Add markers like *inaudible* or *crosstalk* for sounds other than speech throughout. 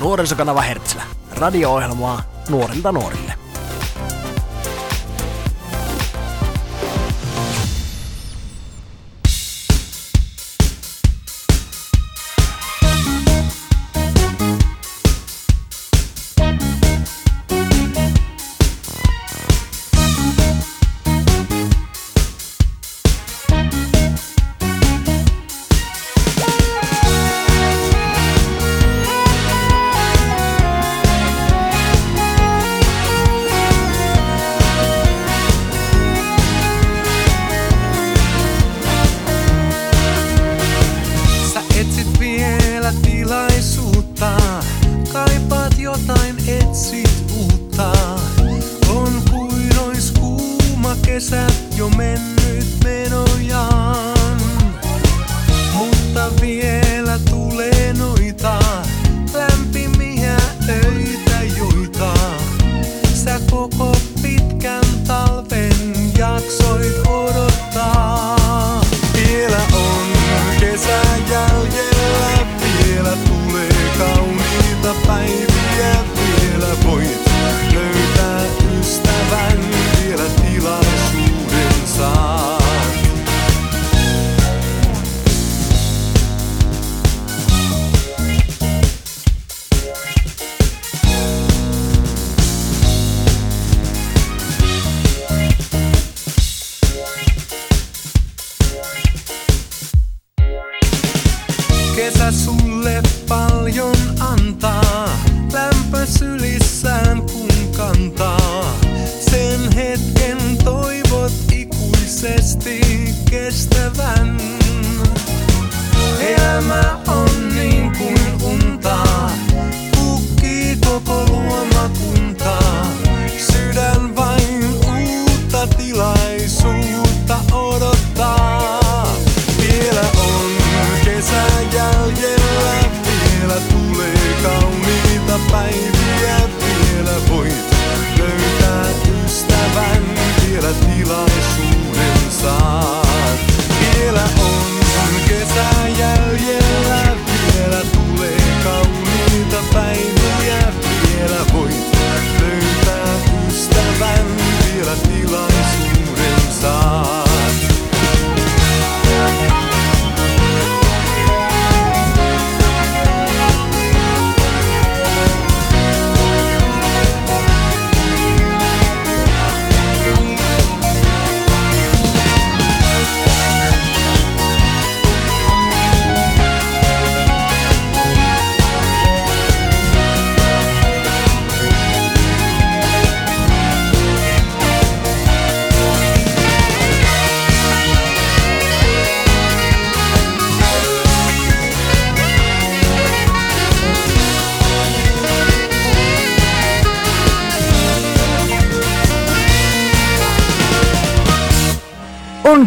Nuorisokanava Hertzlä. Radio-ohjelmaa nuorilta nuorille.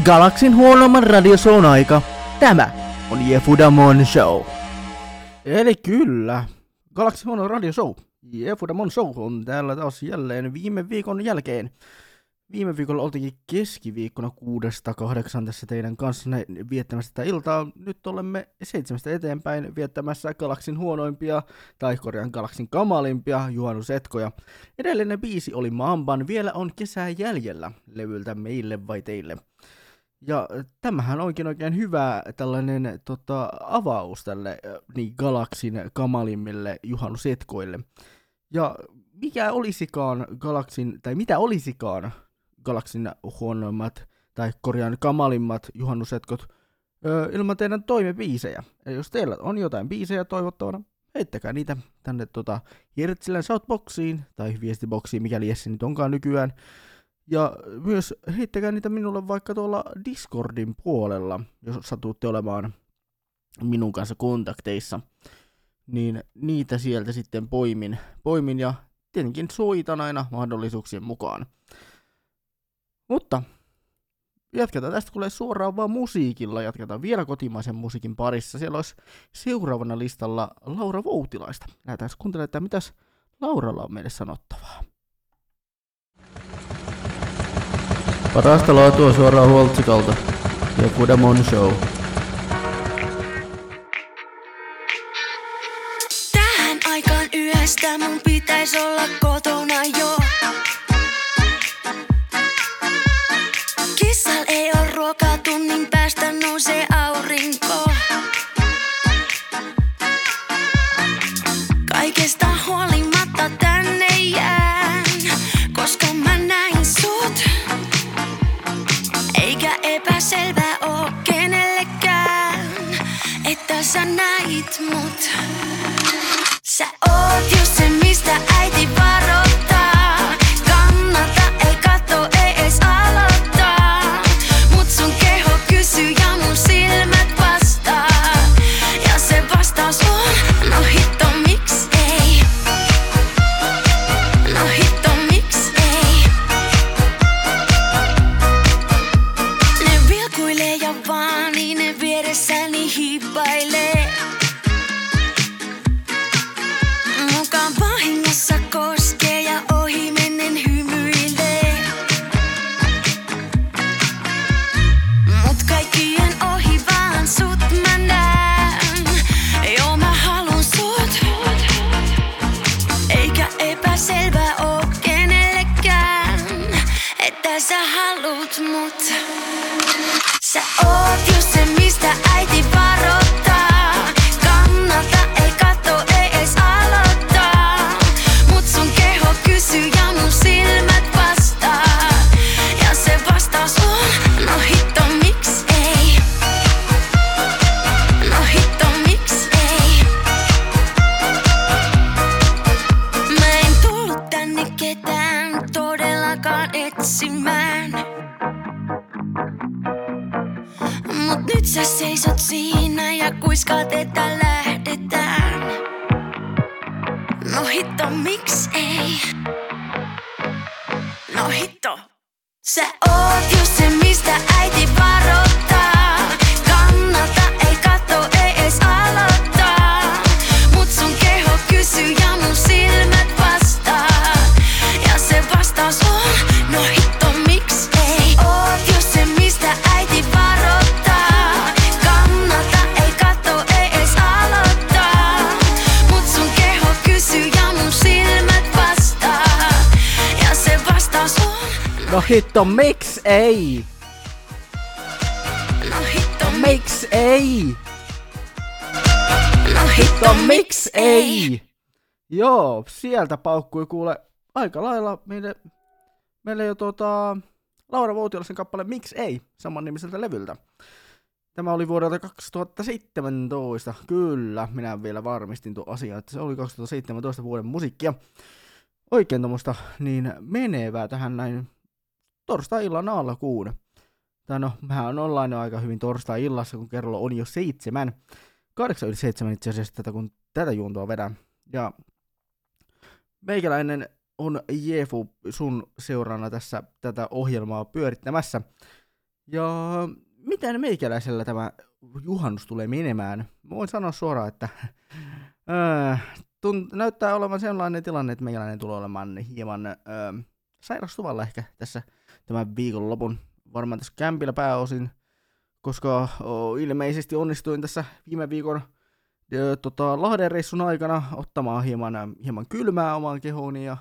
On Galaksin huonomman radiosoon aika. Tämä on Jefudamon Show. Eli kyllä, Galaksin huono radioshow. Jefudamon Show on täällä taas jälleen viime viikon jälkeen. Viime viikolla oltiinkin keskiviikkona kuudesta kahdeksan tässä teidän kanssanne viettämässä tätä iltaa. Nyt olemme seitsemästä eteenpäin viettämässä Galaksin huonoimpia, tai korjaan Galaksin kamalimpia juhannusetkoja. Edellinen biisi oli Mamban, vielä on kesää jäljellä levyltä meille vai teille. Ja äh, tämähän onkin oikein hyvä tällainen tota, avaus tälle niin Galaksin kamalimmille juhannusetkoille. Ja mikä olisikaan Galaksin, tai mitä olisikaan Galaksin huonoimmat, tai korjaan kamalimmat juhannusetkot öö, ilman teidän toimebiisejä. Ja jos teillä on jotain biisejä toivottavana, heittäkää niitä tänne tota Hirtsilän Shoutboxiin, tai viestiboksiin, mikäli Jesse nyt onkaan nykyään. Ja myös heittäkää niitä minulle vaikka tuolla Discordin puolella, jos satutte olemaan minun kanssa kontakteissa. Niin niitä sieltä sitten poimin, poimin ja tietenkin soitan aina mahdollisuuksien mukaan. Mutta jatketaan tästä kuulee suoraan vaan musiikilla, jatketaan vielä kotimaisen musiikin parissa. Siellä olisi seuraavana listalla Laura Voutilaista. Lähdetään kuuntelemaan, että mitäs Lauralla on meille sanottavaa. Parasta laatua suoraan Huoltsikalta ja Kudamon Show. Tähän aikaan Kymmenestä mun pitäis olla kotona jo. Sä näit mut. Sä oot just se, mistä äiti varoittaa. Sä oot just se, mistä äiti varoittaa. No hitto, miksi ei? no hitto, Miksi ei? no hitto, miksi ei? Joo, sieltä paukkui kuule aika lailla meille, meille jo tota, Laura Voutiolaisen kappale Miksi ei, saman nimiseltä levyltä. Tämä oli vuodelta 2017, kyllä, minä vielä varmistin tuon asian, että se oli 2017 vuoden musiikkia. Oikein tuommoista niin menevää tähän näin torstai-illan alkuun. Tai no, mehän ollaan jo aika hyvin torstai-illassa, kun kello on jo seitsemän. Kahdeksan yli seitsemän itse asiassa tätä, kun tätä juontoa vedän. Ja meikäläinen on Jefu sun seurana tässä tätä ohjelmaa pyörittämässä. Ja miten meikäläisellä tämä juhannus tulee menemään? Mä voin sanoa suoraan, että *laughs* öö, tunt, näyttää olevan sellainen tilanne, että meikäläinen tulee olemaan hieman öö, sairastuvalla ehkä tässä tämän viikonlopun. Varmaan tässä kämpillä pääosin, koska ilmeisesti onnistuin tässä viime viikon tota, Lahden reissun aikana ottamaan hieman, hieman kylmää omaan kehooni ja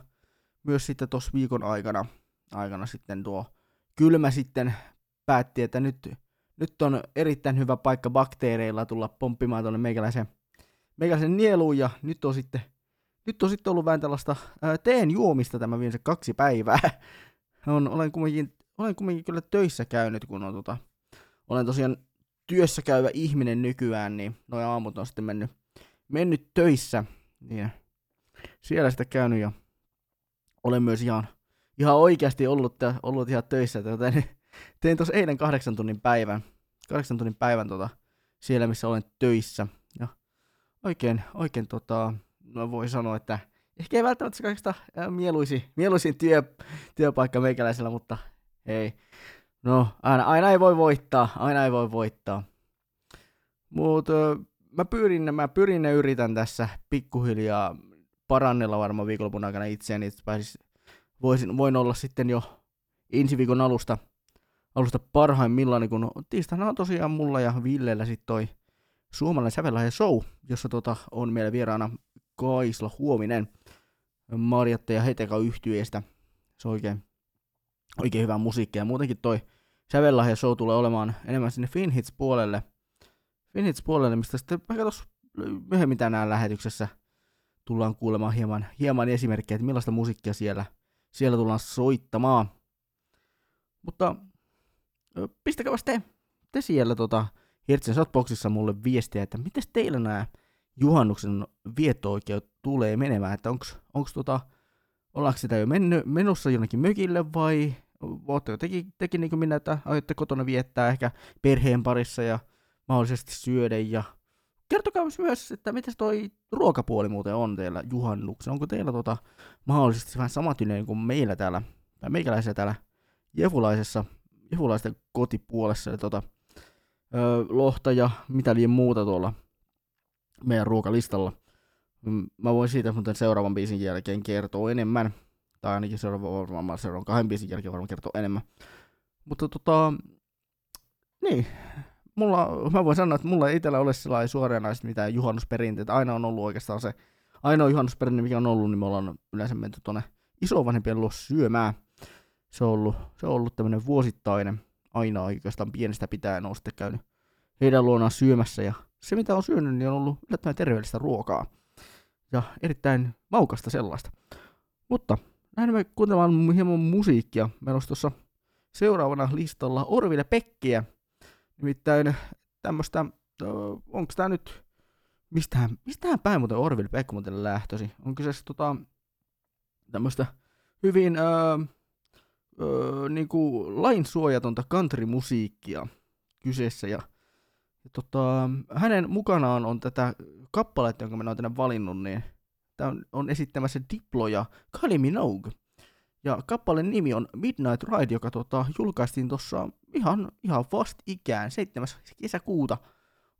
myös sitten tuossa viikon aikana, aikana sitten tuo kylmä sitten päätti, että nyt, nyt on erittäin hyvä paikka bakteereilla tulla pomppimaan tuonne meikäläisen, meikäläisen nieluun ja nyt on sitten, nyt on sitten ollut vähän tällaista teen juomista tämä viimeiset kaksi päivää. On, olen, kumminkin, olen kumminkin kyllä töissä käynyt, kun on tota, olen tosiaan työssä käyvä ihminen nykyään, niin noin aamut on sitten mennyt, mennyt töissä, niin siellä sitä käynyt ja olen myös ihan, ihan oikeasti ollut, ollut ihan töissä, tein, tein tuossa eilen kahdeksan tunnin päivän, kahdeksan tunnin päivän tota, siellä, missä olen töissä. Ja oikein, oikein tota, no voi sanoa, että ehkä ei välttämättä se kaikista mieluisin, mieluisin työ, työpaikka meikäläisellä, mutta hei, no aina, aina ei voi voittaa, aina ei voi voittaa. Mutta mä pyrin, mä pyrin ja yritän tässä pikkuhiljaa parannella varmaan viikonlopun aikana itseäni, että pääsis, voisin, voin olla sitten jo ensi viikon alusta, alusta parhaimmillaan, kun tiistaina on tosiaan mulla ja Villellä sitten toi suomalainen sävellahja show, jossa tota, on meillä vieraana Kaisla Huominen Marjatta ja Heteka yhtyeestä. Se on oikein, oikein hyvä musiikki ja muutenkin toi Sävellahja show tulee olemaan enemmän sinne Finhits puolelle. Finhits puolelle, mistä sitten vaikka tuossa myöhemmin tänään lähetyksessä tullaan kuulemaan hieman, hieman esimerkkejä, että millaista musiikkia siellä, siellä tullaan soittamaan. Mutta pistäkää te, te siellä tota, Hirtsen Shotboxissa mulle viestiä, että miten teillä nämä juhannuksen vietto-oikeudet tulee menemään, että onko onks tota, ollaanko sitä jo mennyt, menossa jonnekin mökille vai ootteko tekin, teki niin kuin minä, että aiotte kotona viettää ehkä perheen parissa ja mahdollisesti syödä ja kertokaa myös, että miten toi ruokapuoli muuten on teillä juhannuksen. Onko teillä tota, mahdollisesti vähän samatyneen kuin meillä täällä, tai meikäläisiä täällä Jefulaisessa, Jefulaisten kotipuolessa, eli tota, ö, lohta ja mitä liian muuta tuolla meidän ruokalistalla. Mä voin siitä muuten seuraavan biisin jälkeen kertoa enemmän. Tai ainakin seuraavan, varmaan seuraavan kahden biisin jälkeen varmaan kertoa enemmän. Mutta tota, niin, mulla, mä voin sanoa, että mulla ei itsellä ole sellainen suoranaisesti mitään juhannusperinteitä. Aina on ollut oikeastaan se ainoa juhannusperinne, mikä on ollut, niin me ollaan yleensä menty tuonne isovanhempien luo syömään. Se on ollut, se on ollut tämmöinen vuosittainen, aina oikeastaan pienestä pitäen on sitten käynyt heidän luonaan syömässä. Ja se mitä on syönyt, niin on ollut yllättävän terveellistä ruokaa. Ja erittäin maukasta sellaista. Mutta lähdemme kuuntelemaan hieman musiikkia. Meillä olisi tuossa seuraavana listalla Orville Pekkiä. Nimittäin tämmöistä, onko tämä nyt, mistähän, mistähän päin muuten Orville Pekka muuten lähtösi? On kyseessä tota, tämmöistä hyvin öö, öö, niin kuin lainsuojatonta country-musiikkia kyseessä ja ja tota, hänen mukanaan on tätä kappaletta, jonka minä olen tänne valinnut, niin tämä on, esittämässä Diplo ja Kylie Minogue. Ja kappaleen nimi on Midnight Ride, joka tota, julkaistiin tuossa ihan, ihan ikään 7. kesäkuuta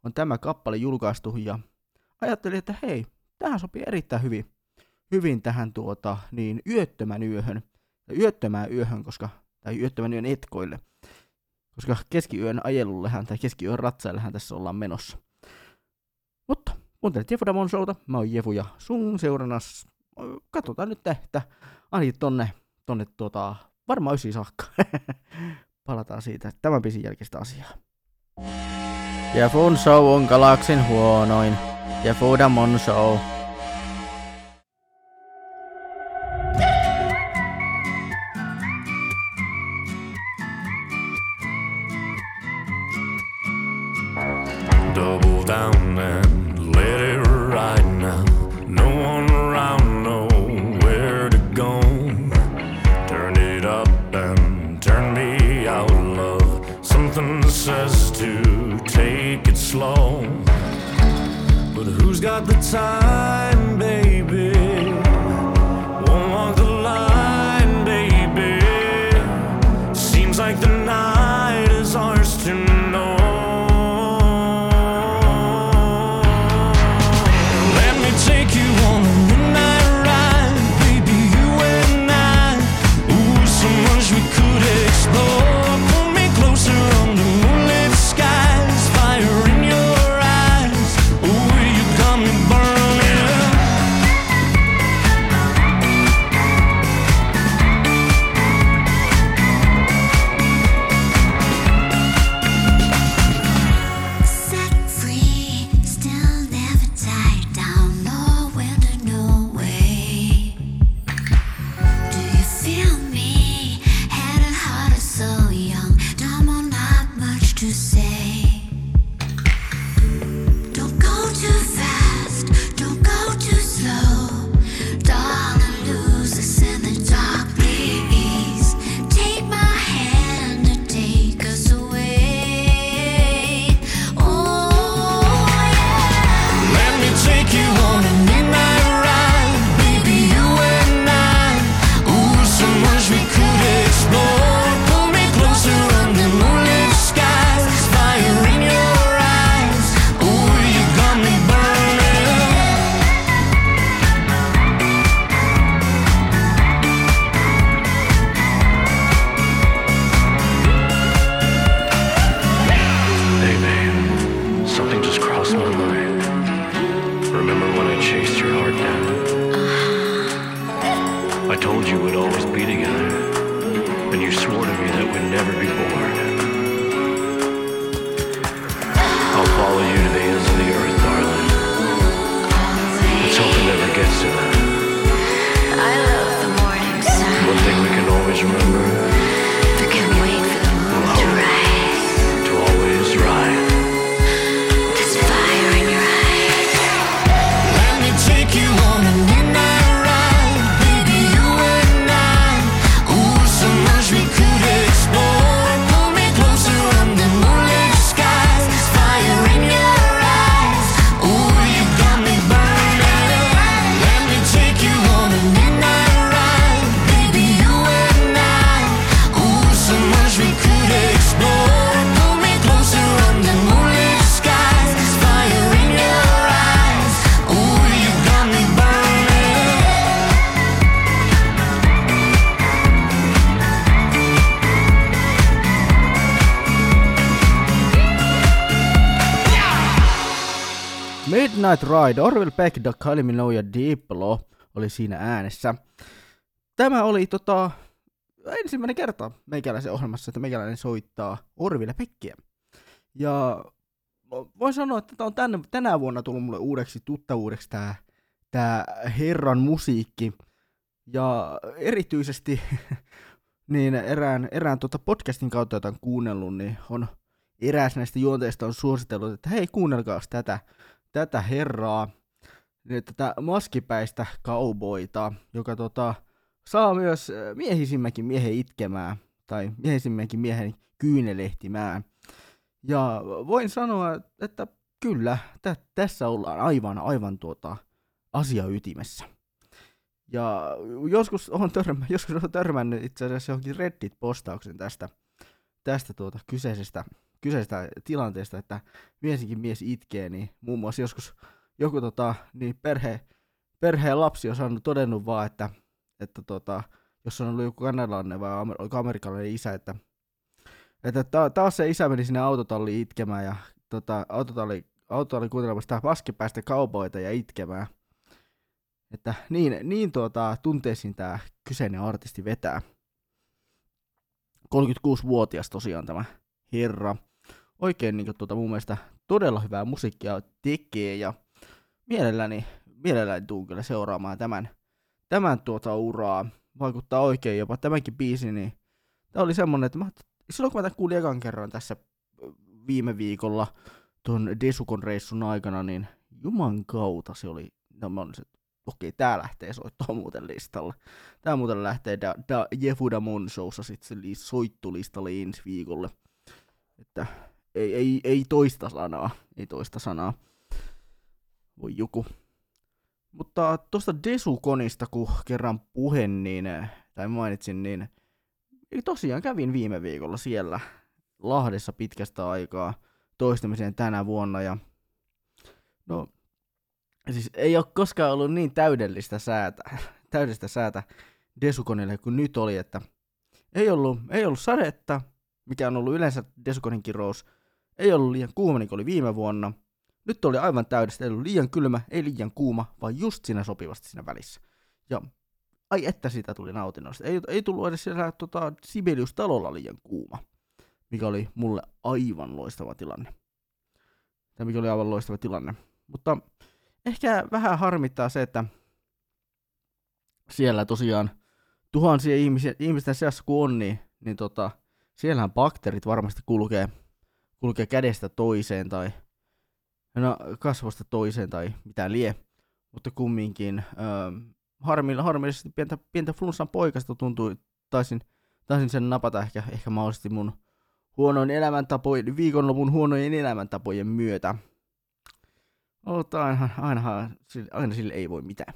on tämä kappale julkaistu, ja ajattelin, että hei, tähän sopii erittäin hyvin, hyvin tähän tuota, niin yöttömän yöhön, tai yöttömään yöhön, koska, tai yöttömän yön etkoille, koska keskiyön ajelullehän tai keskiyön ratsaillehän tässä ollaan menossa. Mutta kuuntelet Jefu Damon showta, mä oon Jefu ja sun seurannas. Katsotaan nyt, että ainakin tonne, tonne tuota, varmaan ysi saakka. *laughs* Palataan siitä tämän biisin jälkeistä asiaa. Jefun show on galaksin huonoin. Jefu Damon show. Midnight Ride, Orville Peck, The Kalimino ja Diplo oli siinä äänessä. Tämä oli tota, ensimmäinen kerta meikäläisen ohjelmassa, että meikäläinen soittaa Orville Pekkiä. Ja voin sanoa, että tämä on tänä, tänä vuonna tullut mulle uudeksi tuttavuudeksi tämä tää herran musiikki. Ja erityisesti *laughs* niin erään, erään tota podcastin kautta, jota on kuunnellut, niin on eräs näistä juonteista on suositellut, että hei kuunnelkaa tätä, tätä herraa, niin tätä maskipäistä kauboita, joka tota, saa myös miehisimmäkin miehen itkemään, tai miehisimmäkin miehen kyynelehtimään. Ja voin sanoa, että kyllä, tä- tässä ollaan aivan, aivan tuota asia ytimessä. Ja joskus on, törmä, joskus on törmännyt itse asiassa johonkin Reddit-postauksen tästä, tästä tuota kyseisestä, kyseisestä tilanteesta, että miesinkin mies itkee, niin muun muassa joskus joku tota, niin perhe, perheen lapsi on saanut todennut vaan, että, että tota, jos on ollut joku kanadalainen vai amer- amerikkalainen isä, että, että ta- taas se isä meni sinne autotalliin itkemään ja tota, autotalli, autotalli kuuntelemassa sitä paskipäistä kaupoita ja itkemään. Että niin, niin tuota, tunteisiin tämä kyseinen artisti vetää. 36-vuotias tosiaan tämä herra. Oikein niin tuota, mun mielestä todella hyvää musiikkia tekee ja mielelläni, mielelläni tuun kyllä seuraamaan tämän, tämän tuota uraa. Vaikuttaa oikein jopa tämänkin biisin, niin tämä oli semmonen, että mä, silloin kun mä tämän kuulin ekan kerran tässä viime viikolla tuon Desukon reissun aikana, niin juman kautta se oli, no mä olin, että okei, tää lähtee soittaa muuten listalla. Tää muuten lähtee da, da Jefuda Monshowssa sitten se soittulistalle ensi viikolle. Että ei, ei, ei toista sanaa, ei toista sanaa. Voi joku. Mutta tuosta Desukonista, kun kerran puhen, niin, tai mainitsin, niin tosiaan kävin viime viikolla siellä Lahdessa pitkästä aikaa toistamiseen tänä vuonna. Ja no, siis ei ole koskaan ollut niin täydellistä säätä, *laughs* täydellistä säätä Desukonille kuin nyt oli, että ei ollut, ei ollut sadetta, mikä on ollut yleensä Desukonin kirous, ei ollut liian kuuma, niin kuin oli viime vuonna. Nyt oli aivan täydellistä, ei ollut liian kylmä, ei liian kuuma, vaan just siinä sopivasti siinä välissä. Ja ai että sitä tuli nautinnosta. Ei, ei tullut edes siellä tota, Sibelius-talolla liian kuuma, mikä oli mulle aivan loistava tilanne. Tai mikä oli aivan loistava tilanne. Mutta ehkä vähän harmittaa se, että siellä tosiaan tuhansia ihmisiä, ihmisten seassa kun on, niin, niin tota, siellähän bakteerit varmasti kulkee, kulkee kädestä toiseen tai no, kasvosta toiseen tai mitä lie. Mutta kumminkin öö, harmilla, harmillisesti pientä, pientä flunssan poikasta tuntui, taisin, taisin sen napata ehkä, ehkä mahdollisesti mun huonoin elämäntapojen, viikonlopun huonojen elämäntapojen myötä. Mutta aina, aina, aina sille ei voi mitään.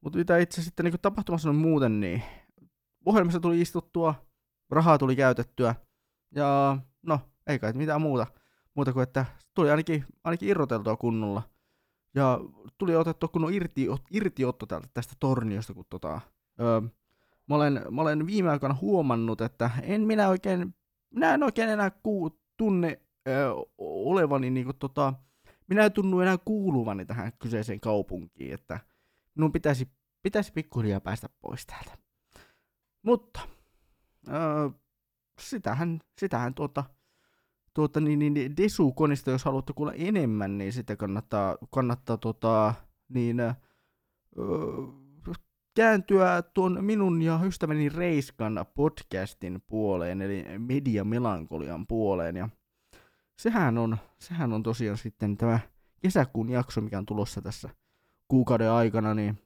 Mutta mitä itse sitten niin tapahtumassa on muuten, niin ohjelmassa tuli istuttua, rahaa tuli käytettyä, ja no, ei kai mitään muuta, muuta kuin että tuli ainakin, ainakin irroteltua kunnolla. Ja tuli otettua kunnon irti, irtiotto täältä, tästä torniosta, kun tota, öö, mä, olen, mä olen viime aikoina huomannut, että en minä oikein, minä en oikein enää kuu, tunne öö, olevani niinku tota, minä en tunnu enää kuuluvani tähän kyseiseen kaupunkiin, että minun pitäisi, pitäisi pikkuhiljaa päästä pois täältä. Mutta öö, sitähän, sitähän tuota, tuota niin, niin Desukonista, jos haluatte kuulla enemmän, niin sitä kannattaa, kannattaa tota, niin, öö, kääntyä tuon minun ja ystäväni Reiskan podcastin puoleen, eli Media Melankolian puoleen, ja sehän on, sehän on tosiaan sitten tämä kesäkuun jakso, mikä on tulossa tässä kuukauden aikana, niin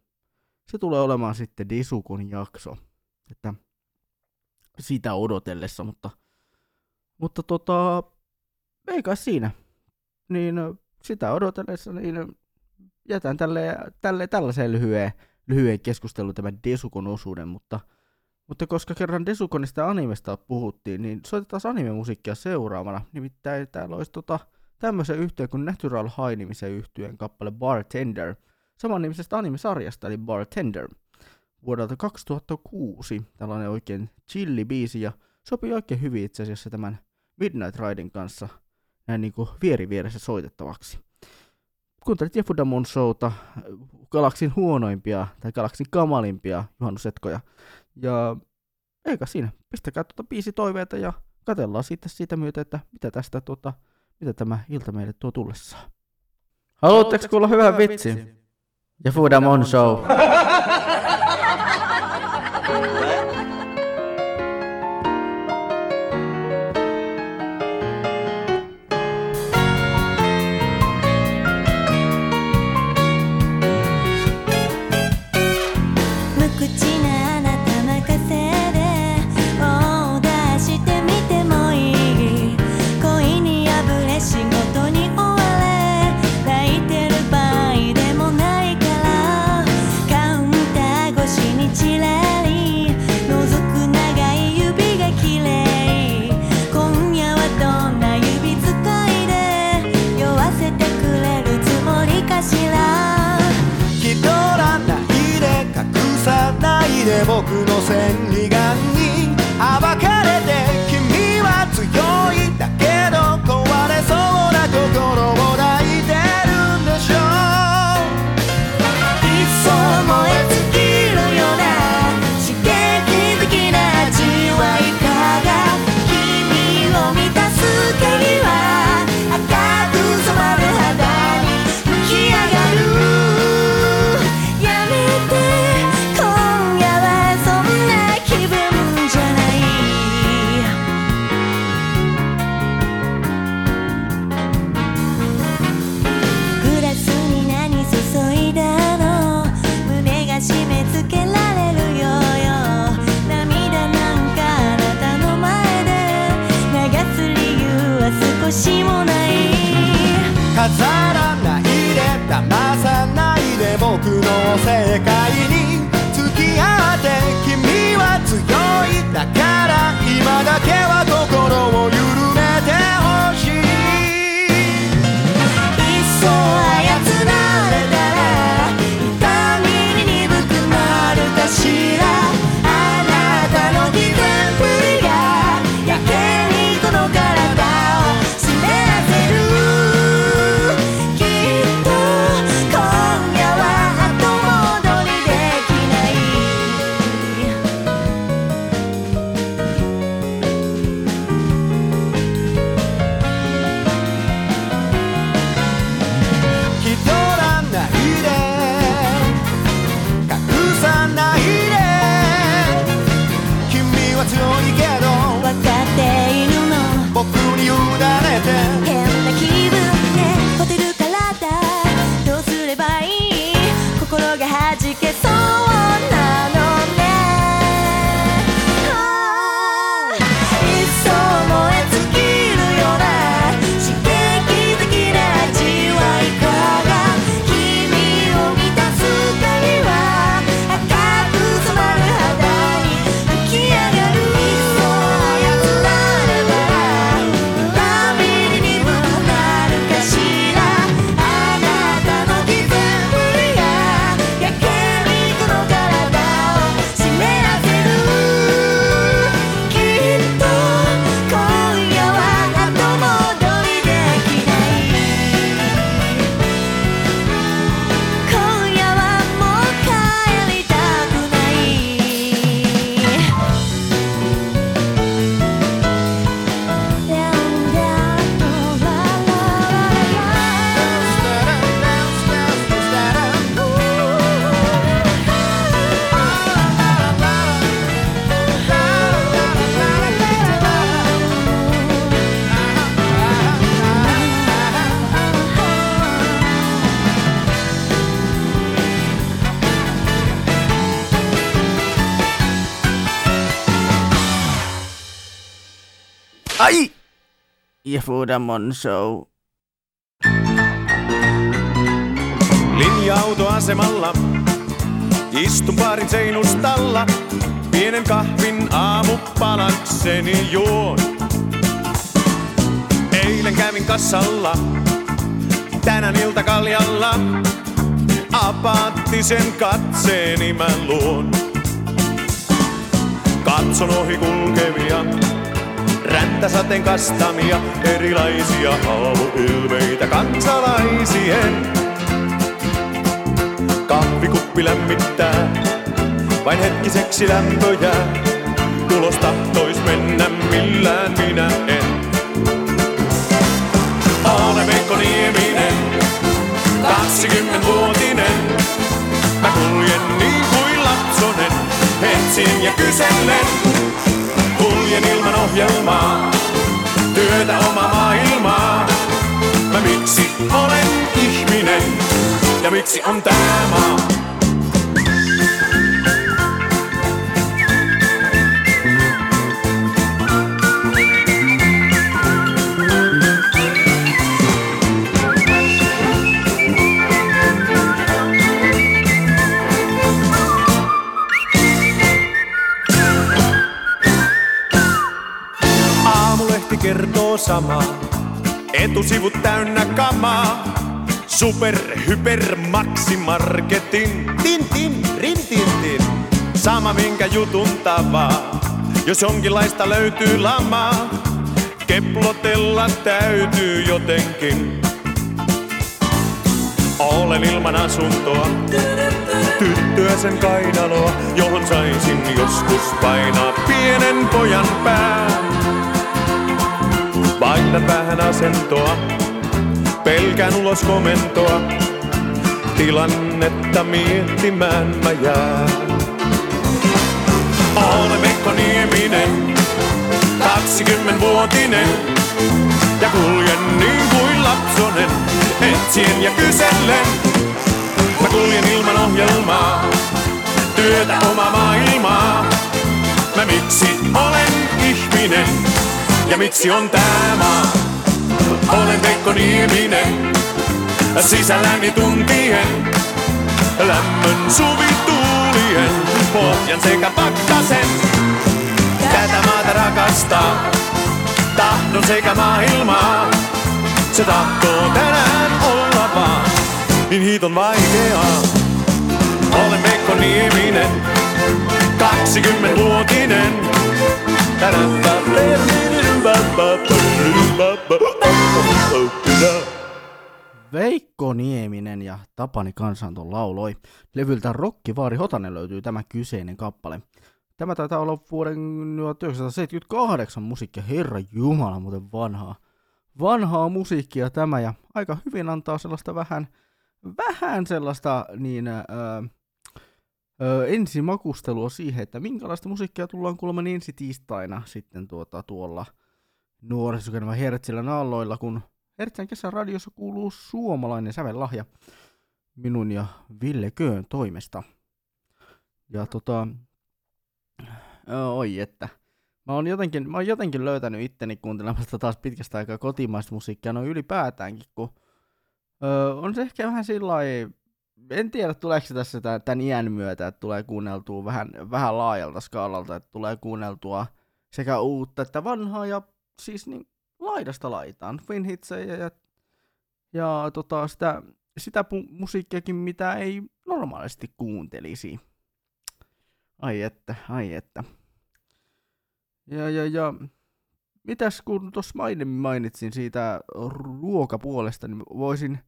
se tulee olemaan sitten Desukon jakso. Että sitä odotellessa, mutta, mutta tota, ei kai siinä. Niin sitä odotellessa, niin jätän tälle, tälle tällaiseen lyhyen, lyhyen keskusteluun tämän Desukon osuuden, mutta mutta koska kerran Desukonista animesta puhuttiin, niin soitetaan anime-musiikkia seuraavana. Nimittäin täällä olisi tota, tämmöisen yhtiön kuin Natural High-nimisen yhtyeen kappale Bartender, saman nimisestä anime-sarjasta, eli Bartender, vuodelta 2006. Tällainen oikein chilli biisi ja sopii oikein hyvin itse asiassa tämän Midnight Riding kanssa näin niin kuin vieri vieressä soitettavaksi. Kuuntelit Jeff Damon showta, Galaksin huonoimpia tai Galaksin kamalimpia juhannusetkoja. Ja eikä siinä, pistäkää tuota biisi toiveita ja katellaan sitten siitä myötä, että mitä tästä tuota, mitä tämä ilta meille tuo tullessaan. Haluatteko kuulla hyvän vitsin? Ja Fudamon Show. *laughs* 僕の戦 Foodamon Show. Linja-autoasemalla istun parin seinustalla. Pienen kahvin aamupalakseni juon. Eilen kävin kassalla, tänään iltakaljalla. Apaattisen katseeni mä luon. Katson ohi kulkevia, räntäsateen kastamia, erilaisia aamuilmeitä kansalaisien. Kahvikuppi lämmittää, vain hetkiseksi lämpöjä. Tulos tahtois mennä, millään minä en. Aane Veikko Nieminen, 20-vuotinen. Mä kuljen niin kuin lapsonen, etsin ja kyselen. Kuljen ilman ohjelmaa, työtä oma maailmaa. Mä miksi olen ihminen ja miksi on tää maa? Samaa, etusivut täynnä kamaa. Super, hyper, maksimarketin, tin, tin, rin, tin, tin. Sama minkä jutun tavaa, jos jonkinlaista löytyy lamaa. Keplotella täytyy jotenkin. Olen ilman asuntoa, tyttöä sen kainaloa, johon saisin joskus painaa pienen pojan pään. Vaihdan vähän asentoa, pelkään ulos komentoa, tilannetta miettimään mä jään. Olen Veikko Nieminen, 20-vuotinen, ja kuljen niin kuin lapsonen, etsien ja kysellen. Mä kuljen ilman ohjelmaa, työtä oma maailmaa. Mä miksi olen ihminen ja miksi on tää maa? Olen Veikko Nieminen, sisälläni tuntien. Lämmön suvituulien, pohjan sekä pakkasen. Tätä maata rakastaa, tahdon sekä maailmaa. Se tahtoo tänään olla vaan, niin hiiton vaikeaa. Olen Veikko Nieminen, 20-vuotinen. Veikko Nieminen ja Tapani Kansanto lauloi. Levyltä Rokkivaari Hotanen löytyy tämä kyseinen kappale. Tämä taitaa olla vuoden 1978 musiikkia, herra jumala muuten vanhaa. Vanhaa musiikkia tämä ja aika hyvin antaa sellaista vähän, vähän sellaista niin öö, öö, ensimakustelua siihen, että minkälaista musiikkia tullaan kuulemaan ensi tiistaina sitten tuota, tuolla nuorisokanava Hertzillä naalloilla, kun Hertzän kesän radiossa kuuluu suomalainen sävellahja minun ja Ville Köön toimesta. Ja tota, oi että, mä oon jotenkin, mä oon jotenkin löytänyt itteni kuuntelemasta taas pitkästä aikaa kotimaista musiikkia, no ylipäätäänkin, kun öö, on se ehkä vähän sillä en tiedä tuleeko se tässä tämän iän myötä, että tulee kuunneltua vähän, vähän laajalta skaalalta, että tulee kuunneltua sekä uutta että vanhaa ja siis niin laidasta laitaan, finhitsejä ja, ja tota, sitä, sitä pu- musiikkiakin, mitä ei normaalisti kuuntelisi. Ai että, ai että. Ja, ja, ja mitäs kun tuossa mainitsin siitä ruokapuolesta, niin voisin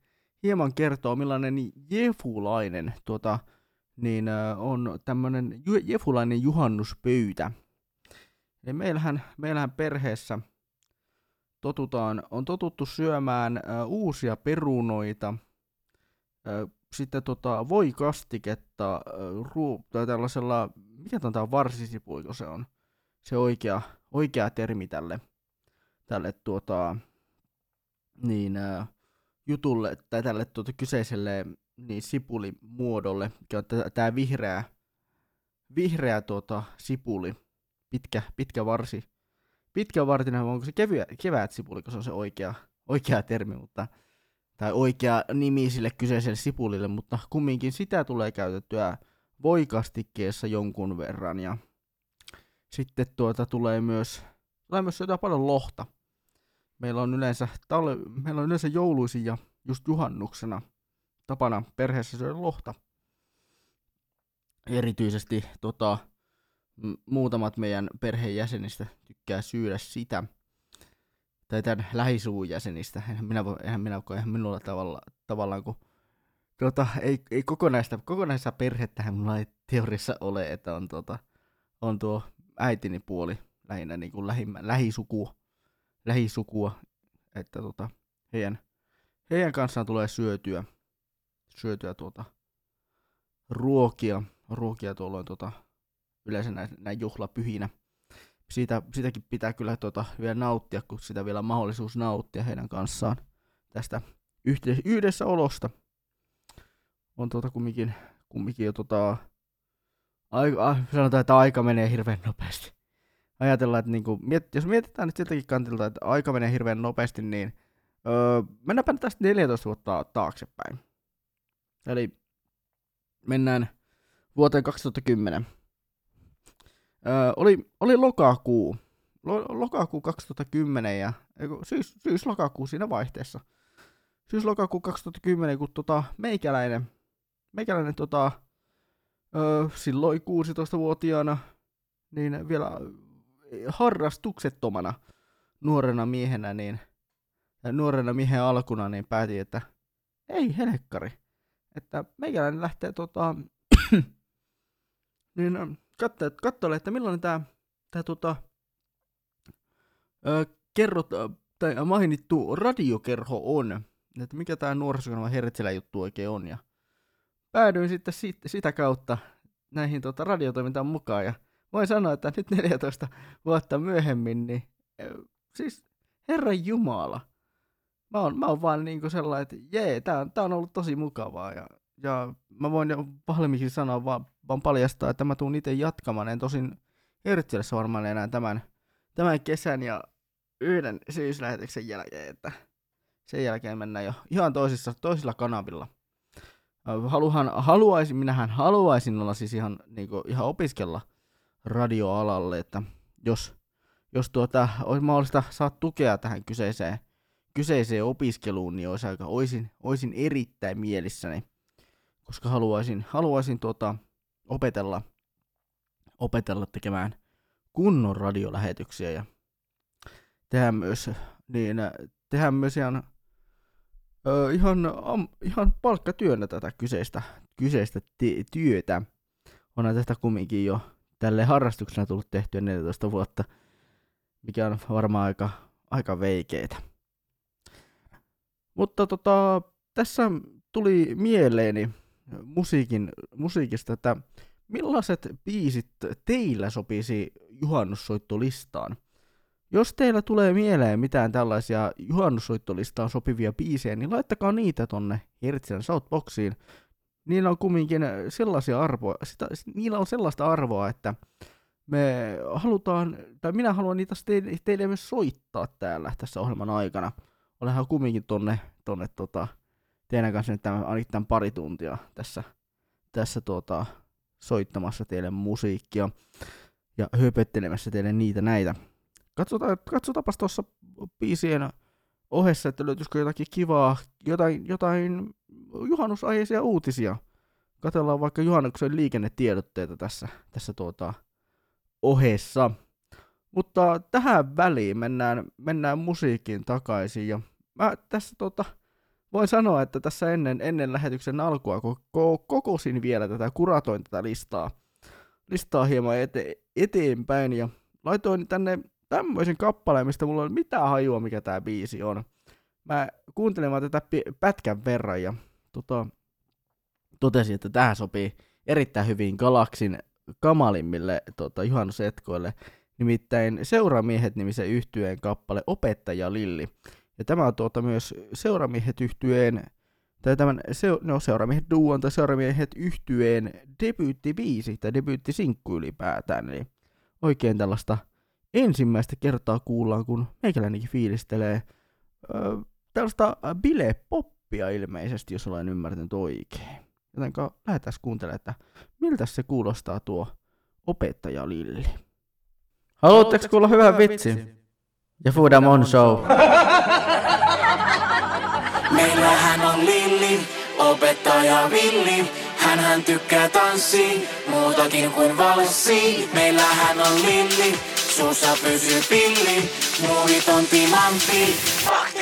hieman kertoa, millainen jefulainen tuota, niin, on tämmöinen jefulainen juhannuspöytä. Eli meillähän, meillähän perheessä totutaan, on totuttu syömään äh, uusia perunoita, äh, sitten tota, voikastiketta ruu- tai tällaisella, mikä tämä varsisipuiko se on, se oikea, oikea termi tälle, tälle tuota, niin, äh, jutulle tai tälle tuota, kyseiselle niin sipulimuodolle, mikä on tämä vihreä, vihreä tuota, sipuli, pitkä, pitkä varsi, pitkä vartinen, onko se kevyä, kevät sipuli, se on se oikea, oikea termi, mutta, tai oikea nimi sille kyseiselle sipulille, mutta kumminkin sitä tulee käytettyä voikastikkeessa jonkun verran, ja sitten tuota tulee myös, tulee myös jotain paljon lohta. Meillä on yleensä, talve, meillä on yleensä jouluisin ja just juhannuksena tapana perheessä syödä lohta. Erityisesti tota, muutamat meidän perheenjäsenistä tykkää syödä sitä. Tai tämän lähisuun jäsenistä. Eihän minä, voi, eihän minä, eihän minulla tavalla, tavallaan, kun tota, ei, ei kokonaista, kokonaista perhettähän mulla ei teoriassa ole, että on, tota, on tuo äitini puoli lähinnä niin kuin lähimmä, lähisukua, lähisukua, että tota, heidän, heidän kanssaan tulee syötyä, syötyä tuota, ruokia, ruokia tuolloin tota, yleensä näin, näin juhlapyhinä. Siitä, sitäkin pitää kyllä tota, vielä nauttia, kun sitä vielä on mahdollisuus nauttia heidän kanssaan tästä yhdessä olosta. On tuota kumminkin, kumminkin jo tota, aika, ah, sanotaan, että aika menee hirveän nopeasti. Ajatellaan, että niinku, miet, jos mietitään nyt siltäkin kantilta, että aika menee hirveän nopeasti, niin öö, mennäänpä tästä 14 vuotta taaksepäin. Eli mennään vuoteen 2010. Oli, oli lokakuu. Lo, lokakuu 2010 ja syys, syys-lokakuu siinä vaihteessa. Syys-lokakuu 2010, kun tota, meikäläinen, meikäläinen tota, öö, silloin 16-vuotiaana, niin vielä harrastuksettomana nuorena miehenä, niin nuorena miehen alkuna, niin päätin, että ei helkkari, että meikäläinen lähtee tota, *clears throat* niin katsoa, että millainen tämä tää, tota, ö, kerrot, tai mainittu radiokerho on, että mikä tämä nuorisokanava Hertsilä juttu oikein on, ja päädyin sitten sit, sitä kautta näihin tota, radiotoimintaan mukaan, ja voin sanoa, että nyt 14 vuotta myöhemmin, niin siis Herran Jumala, mä oon, mä oon vaan niinku sellainen, että jee, tää on, tää on ollut tosi mukavaa, ja, ja mä voin jo valmiiksi sanoa vaan, vaan paljastaa, että mä tuun itse jatkamaan, en tosin Hertsilässä varmaan enää tämän, tämän kesän ja yhden syyslähetyksen jälkeen, että sen jälkeen mennään jo ihan toisissa, toisilla kanavilla. Haluhan, haluaisin, minähän haluaisin olla siis ihan, niin kuin, ihan opiskella radioalalle, että jos, jos tuota, olisi mahdollista saada tukea tähän kyseiseen, kyseiseen opiskeluun, niin olisi aika, olisin, olisin erittäin mielissäni, koska haluaisin, haluaisin tuota, opetella, opetella tekemään kunnon radiolähetyksiä ja tehdä myös, niin, tehdä myös ihan, ö, ihan, am, ihan palkkatyönä tätä kyseistä, kyseistä te- työtä. Onhan tästä kumminkin jo tälle harrastuksena tullut tehtyä 14 vuotta, mikä on varmaan aika, aika veikeitä. Mutta tota, tässä tuli mieleeni musiikin, musiikista, että millaiset biisit teillä sopisi juhannussoittolistaan? Jos teillä tulee mieleen mitään tällaisia juhannussoittolistaan sopivia biisejä, niin laittakaa niitä tonne Hertzän Shoutboxiin niillä on kumminkin sellaisia arvoja, sitä, niillä on sellaista arvoa, että me halutaan, tai minä haluan niitä teille, teille myös soittaa täällä tässä ohjelman aikana. Olenhan kumminkin tonne, tonne tota, teidän kanssa nyt tämän, tämän pari tuntia tässä, tässä tota, soittamassa teille musiikkia ja höpöttelemässä teille niitä näitä. Katsotaan, katsotaanpas tuossa biisien ohessa, että löytyisikö jotakin kivaa, jotain, jotain juhannusaiheisia uutisia. Katellaan vaikka juhannuksen liikennetiedotteita tässä, tässä tuota, ohessa. Mutta tähän väliin mennään, mennään musiikkiin takaisin. Ja mä tässä tota, voin sanoa, että tässä ennen, ennen lähetyksen alkua koko, kokosin vielä tätä, kuratoin tätä listaa, listaa hieman ete, eteenpäin ja laitoin tänne tämmöisen kappaleen, mistä mulla on mitään hajua, mikä tämä biisi on. Mä kuuntelin vaan tätä pätkän verran ja tota, totesin, että tähän sopii erittäin hyvin Galaksin kamalimmille tota, juhannusetkoille, nimittäin Seuramiehet nimisen yhtyeen kappale Opettaja Lilli. Ja tämä on tuota myös Seuramiehet yhtyeen, tai tämän se, no, Seuramiehet duon tai Seuramiehet yhtyeen debyyttibiisi tai debyyttisinkku ylipäätään. Eli oikein tällaista ensimmäistä kertaa kuullaan, kun meikäläinenkin fiilistelee öö, tällaista bile-poppia ilmeisesti, jos olen ymmärtänyt oikein. Joten lähdetään kuuntelemaan, että miltä se kuulostaa tuo opettaja Lilli. Haluatteko kuulla hyvän vitsin? Ja Foodam on show. Meillähän on Lilli, opettaja Villi. Hänhän tykkää tanssia, muutakin kuin valssia. Meillähän on Lilli, suussa pysyy pilli. Muovit on timantti, praktisesti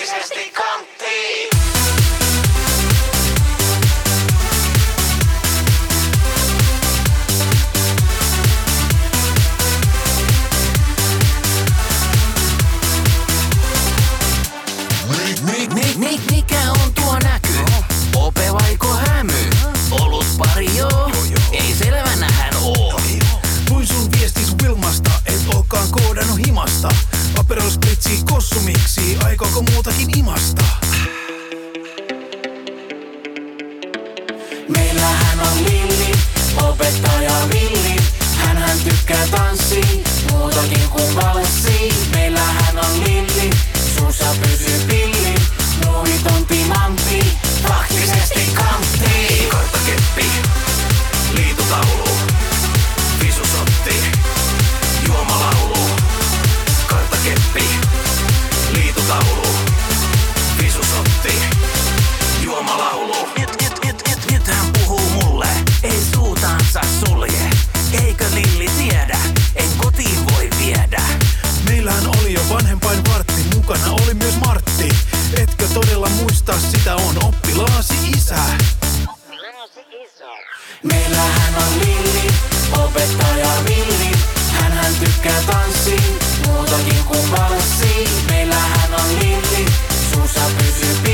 Vaiko hämy? Olut pari joo, ei selvänä hän oo. Luin sun viestis Wilmasta, et ookaan koodannut himasta. Aperol spritsi kossumiksi, aikooko muutakin imasta? Meillähän on Lilli, opettaja Villi. Hänhän tykkää tanssia, muutakin kuin valssia. Meillähän on Lilli, suussa pysyy pilli. Nuuhit on timantti, Karttakeppi, liitutaulu, visusotti, juomalaulu. Karttakeppi, liitutaulu, visusotti, juomalaulu. Nyt, nyt, nyt, nyt, nyt hän puhuu mulle, ei suutansa sulje. Eikö Lilli tiedä, en kotiin voi viedä. Meillähän oli jo vanhempain vartti, mukana oli myös Martti. Etkö todella muista, sitä on oppilaasi isä. Meillähän on Lilli, opettaja Villi. Hänhän tykkää tanssia, muutakin kuin valssia. Meillähän on Lilli, suussa pysyy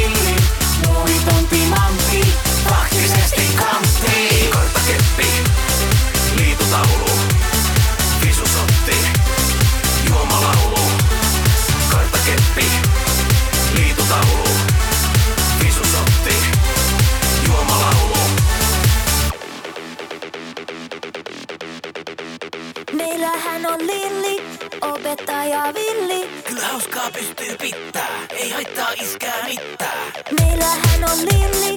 on Lilli, opettaja Villi. Kyllä hauskaa pystyy pitää, ei haittaa iskää mitään. Meillähän on Lilli,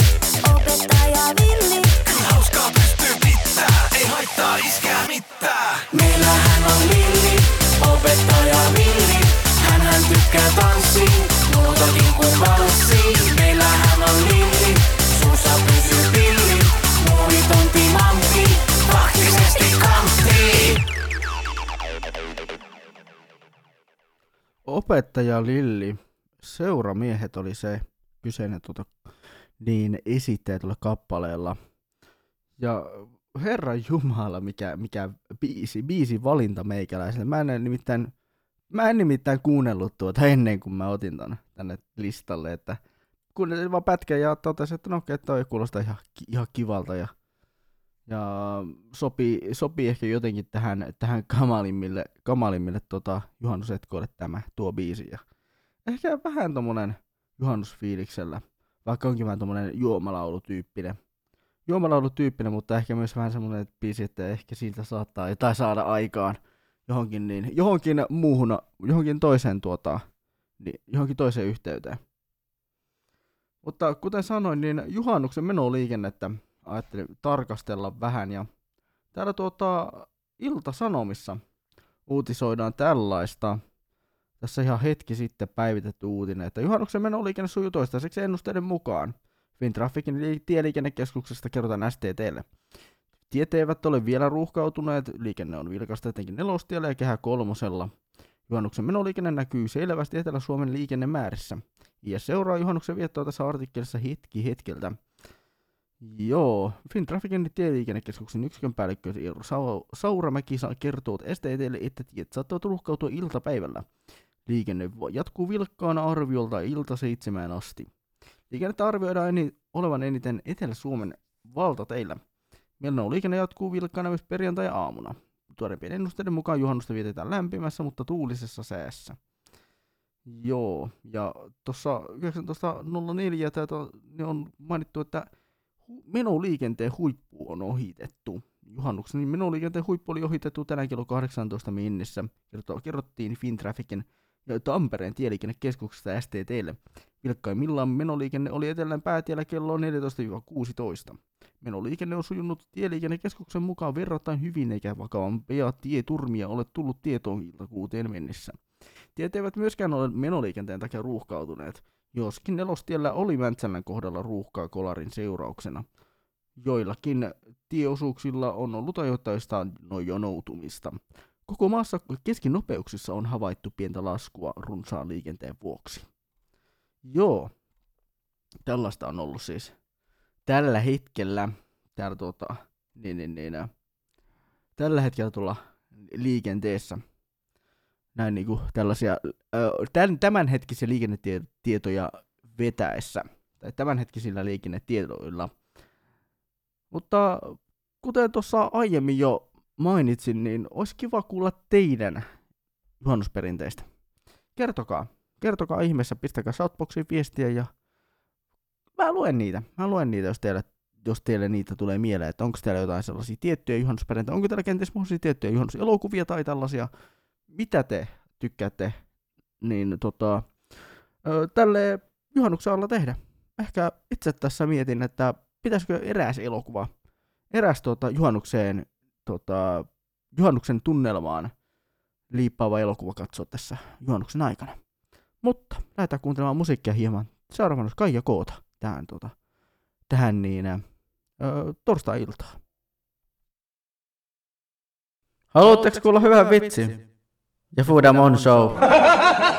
opettaja Villi. Kyllä hauskaa pystyy pitää, ei haittaa iskää mitään. Meillähän on Lilli, opettaja Villi. Hänhän tykkää tanssia, muutakin kuin valssia. Opettaja Lilli, seuramiehet oli se kyseinen tuota, niin esittäjä tuolla kappaleella. Ja herra Jumala, mikä, mikä biisi, biisi valinta meikäläiselle. Mä en nimittäin, mä en nimittäin kuunnellut tuota ennen kuin mä otin ton tänne listalle, että kuuntelin vaan pätkän ja totesin, että no okei, toi kuulostaa ihan, ihan kivalta ja, ja sopii, sopii ehkä jotenkin tähän, tähän kamalimmille, kamalimmille tota, juhannusetkoille tämä tuo biisi. Ja ehkä vähän tommonen juhannusfiiliksellä, vaikka onkin vähän tommonen juomalaulutyyppinen. Juomalaulutyyppinen, mutta ehkä myös vähän semmonen biisi, että ehkä siitä saattaa jotain saada aikaan johonkin, niin, johonkin muuhun, johonkin toiseen tuota, niin, johonkin toiseen yhteyteen. Mutta kuten sanoin, niin juhannuksen menoliikennettä ajattelin tarkastella vähän ja täällä tuota Ilta-Sanomissa uutisoidaan tällaista. Tässä ihan hetki sitten päivitetty uutinen, että juhannuksen menoliikenne sujuu toistaiseksi ennusteiden mukaan. Fintrafficin li- tieliikennekeskuksesta kerrotaan STTlle. Tiet eivät ole vielä ruuhkautuneet, liikenne on vilkasta etenkin nelostiellä ja kehä kolmosella. Juhannuksen menoliikenne näkyy selvästi Etelä-Suomen liikennemäärissä. Ja seuraa juhannuksen viettoa tässä artikkelissa hetki hetkeltä. Joo, Fintrafficin tieliikennekeskuksen yksikön päällikkö Sau- Sauramäki kertoo STTlle, että tiet saattavat ruuhkautua iltapäivällä. Liikenne jatkuu vilkkaana arviolta ilta seitsemään asti. Liikennettä arvioidaan eni- olevan eniten Etelä-Suomen valtateillä. Mielenau liikenne jatkuu vilkkaana myös perjantai-aamuna. Tuorempien ennusteiden mukaan juhannusta vietetään lämpimässä, mutta tuulisessa säässä. Joo, ja tuossa 19.04 täältä ne on mainittu, että menoliikenteen huippu on ohitettu. Juhannuksen niin menoliikenteen huippu oli ohitettu tänään kello 18 mennessä. Kerrottiin Fintrafficin ja Tampereen tieliikennekeskuksesta STTlle. Vilkkaimmillaan menoliikenne oli etelän päätiellä kello 14-16. Menoliikenne on sujunut tieliikennekeskuksen mukaan verrattain hyvin eikä vakavampia tieturmia ole tullut tietoon iltakuuteen mennessä. Tiet eivät myöskään ole menoliikenteen takia ruuhkautuneet, joskin nelostiellä oli Mäntsälän kohdalla ruuhkaa kolarin seurauksena. Joillakin tieosuuksilla on ollut ajoittaista no jonoutumista. Koko maassa keskinopeuksissa on havaittu pientä laskua runsaan liikenteen vuoksi. Joo, tällaista on ollut siis tällä hetkellä, täällä tuota, niin, niin, niin, tällä hetkellä tuolla liikenteessä näin niinku tällaisia ö, tän, tämänhetkisiä liikennetietoja vetäessä, tai tämänhetkisillä liikennetiedoilla. Mutta kuten tuossa aiemmin jo mainitsin, niin olisi kiva kuulla teidän juhannusperinteistä. Kertokaa, kertokaa ihmeessä, pistäkää Shoutboxiin viestiä ja mä luen niitä. Mä luen niitä, jos teille, jos teille niitä tulee mieleen, että onko teillä jotain sellaisia tiettyjä juhannusperinteitä, onko teillä kenties sellaisia tiettyjä juhannuselokuvia tai tällaisia, mitä te tykkäätte, niin tota, tälle juhannuksen alla tehdä. Ehkä itse tässä mietin, että pitäisikö eräs elokuva, eräs tota, juhannukseen, tota, juhannuksen tunnelmaan liippaava elokuva katsoa tässä juhannuksen aikana. Mutta lähdetään kuuntelemaan musiikkia hieman. Seuraavana olisi Kaija Koota tähän, tota, tähän niin, ö, torstai-iltaan. Haluatteko kuulla hyvän vitsi? Ja Foodamon Show. Jälkeen *laughs*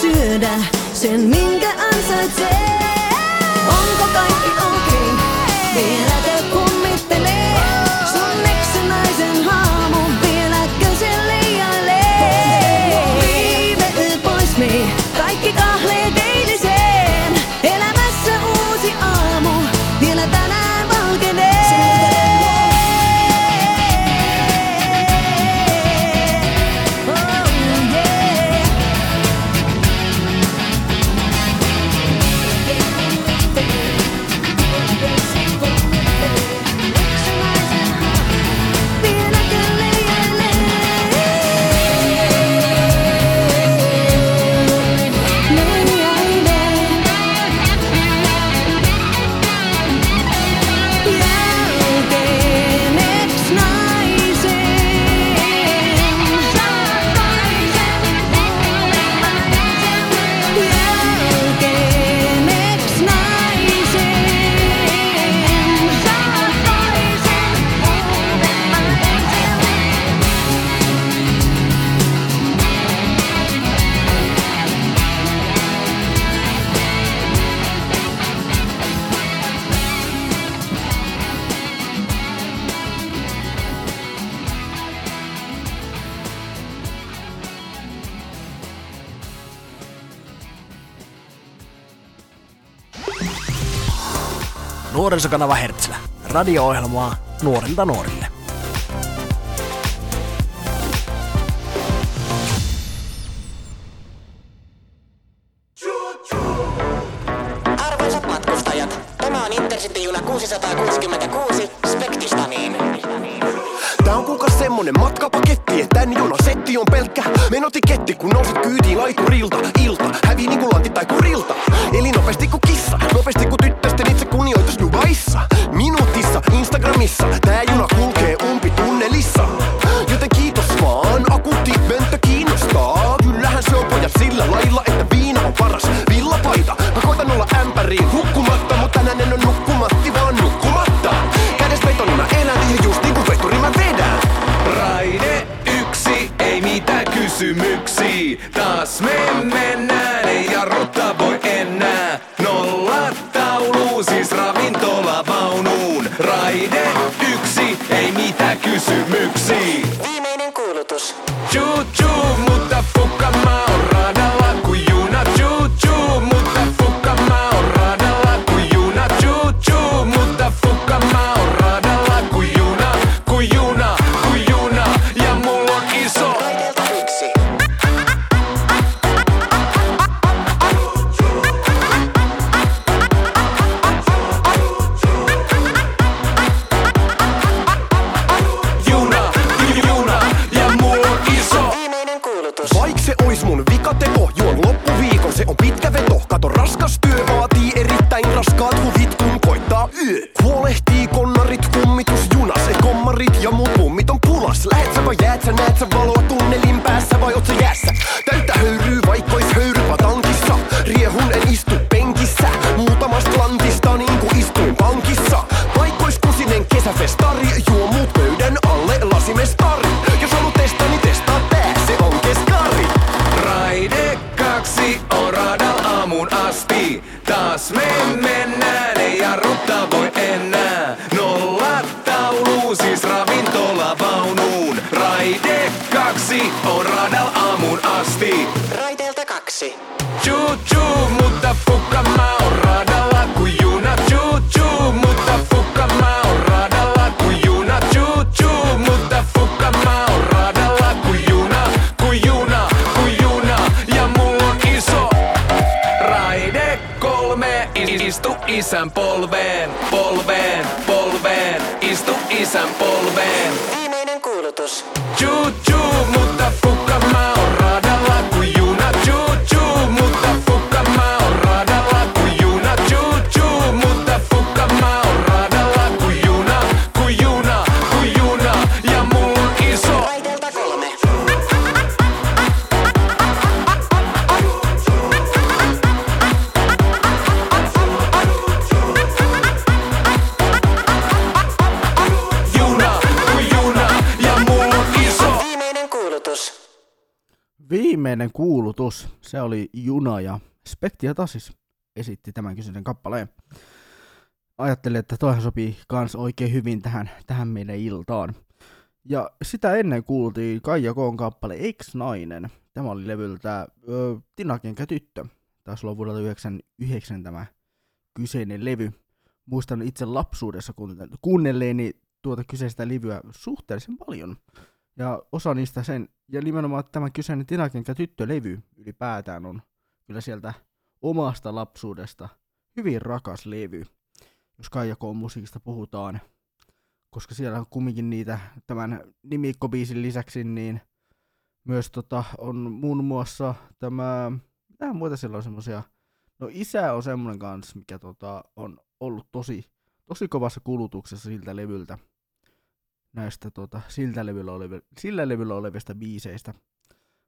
syödä sen, minkä ansaitsee. Nuorisokanava Hertzlä. Radio-ohjelmaa nuorilta nuorille. Jarrutta voi enää. Nolla taulu, siis ravintolavaunuun. Raide kaksi on radal aamuun asti. Raiteelta kaksi. Choo Sampo kuulutus, se oli Juna ja Spektia Tasis esitti tämän kyseisen kappaleen. Ajattelin, että toihan sopii kans oikein hyvin tähän, tähän meidän iltaan. Ja sitä ennen kuultiin Kaija Koon kappale Ex-nainen. Tämä oli levyltä ö, Tinakenkä tyttö. Taisi olla vuodelta 99 tämä kyseinen levy. Muistan itse lapsuudessa kuunnelle- kuunnelleeni tuota kyseistä levyä suhteellisen paljon. Ja osa niistä sen, ja nimenomaan tämä kyseinen Tinakenkä tyttölevy ylipäätään on kyllä sieltä omasta lapsuudesta hyvin rakas levy, jos Kaijakoon musiikista puhutaan. Koska siellä on kumminkin niitä tämän nimikkobiisin lisäksi, niin myös tota, on muun muassa tämä, mitä muita siellä on semmosia, no isä on semmonen kans, mikä tota, on ollut tosi, tosi kovassa kulutuksessa siltä levyltä näistä tota, siltä levyllä olevi, sillä levyllä olevista biiseistä.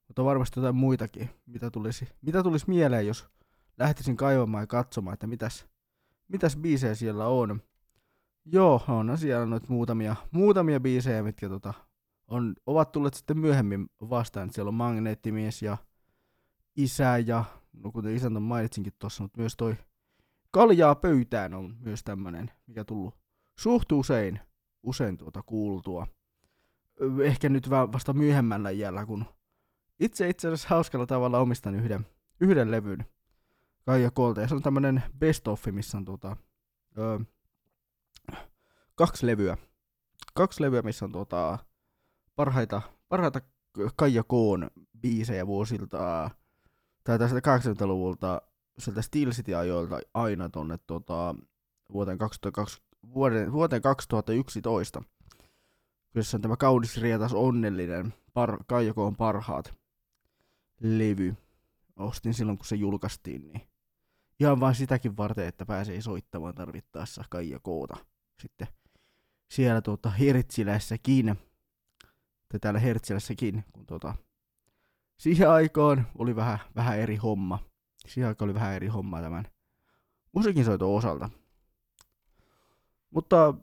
Mutta on varmasti jotain muitakin, mitä tulisi, mitä tulisi mieleen, jos lähtisin kaivamaan ja katsomaan, että mitäs, mitäs biisejä siellä on. Joo, on siellä noit muutamia, muutamia biisejä, mitkä tota, on, ovat tulleet sitten myöhemmin vastaan. Siellä on Magneettimies ja Isä ja, no kuten isän ton mainitsinkin tuossa, mutta myös toi Kaljaa pöytään on myös tämmönen, mikä tullut suht usein usein tuota kuultua. Ehkä nyt va- vasta myöhemmällä iällä, kun itse itse asiassa hauskalla tavalla omistan yhden, yhden levyn Kaija Koolta. Ja se on tämmönen best of, missä on tuota, ö, kaksi levyä. Kaksi levyä, missä on tota, parhaita, parhaita Kaija Koon biisejä vuosilta, tai tästä 80-luvulta, sieltä Steel City-ajoilta aina tonne tota, vuoteen, 2002, vuoden, vuoteen 2011. Kyseessä on tämä kaunis, rietas, onnellinen, par, Kaija Koon parhaat levy. Ostin silloin, kun se julkaistiin, niin ihan vain sitäkin varten, että pääsee soittamaan tarvittaessa Kaija Koota. Sitten siellä tuota Hertsilässäkin, tai täällä Hertsilässäkin, kun tuota, siihen aikaan oli vähän, vähän eri homma. Siihen aikaan oli vähän eri homma tämän musiikin soiton osalta. Mutta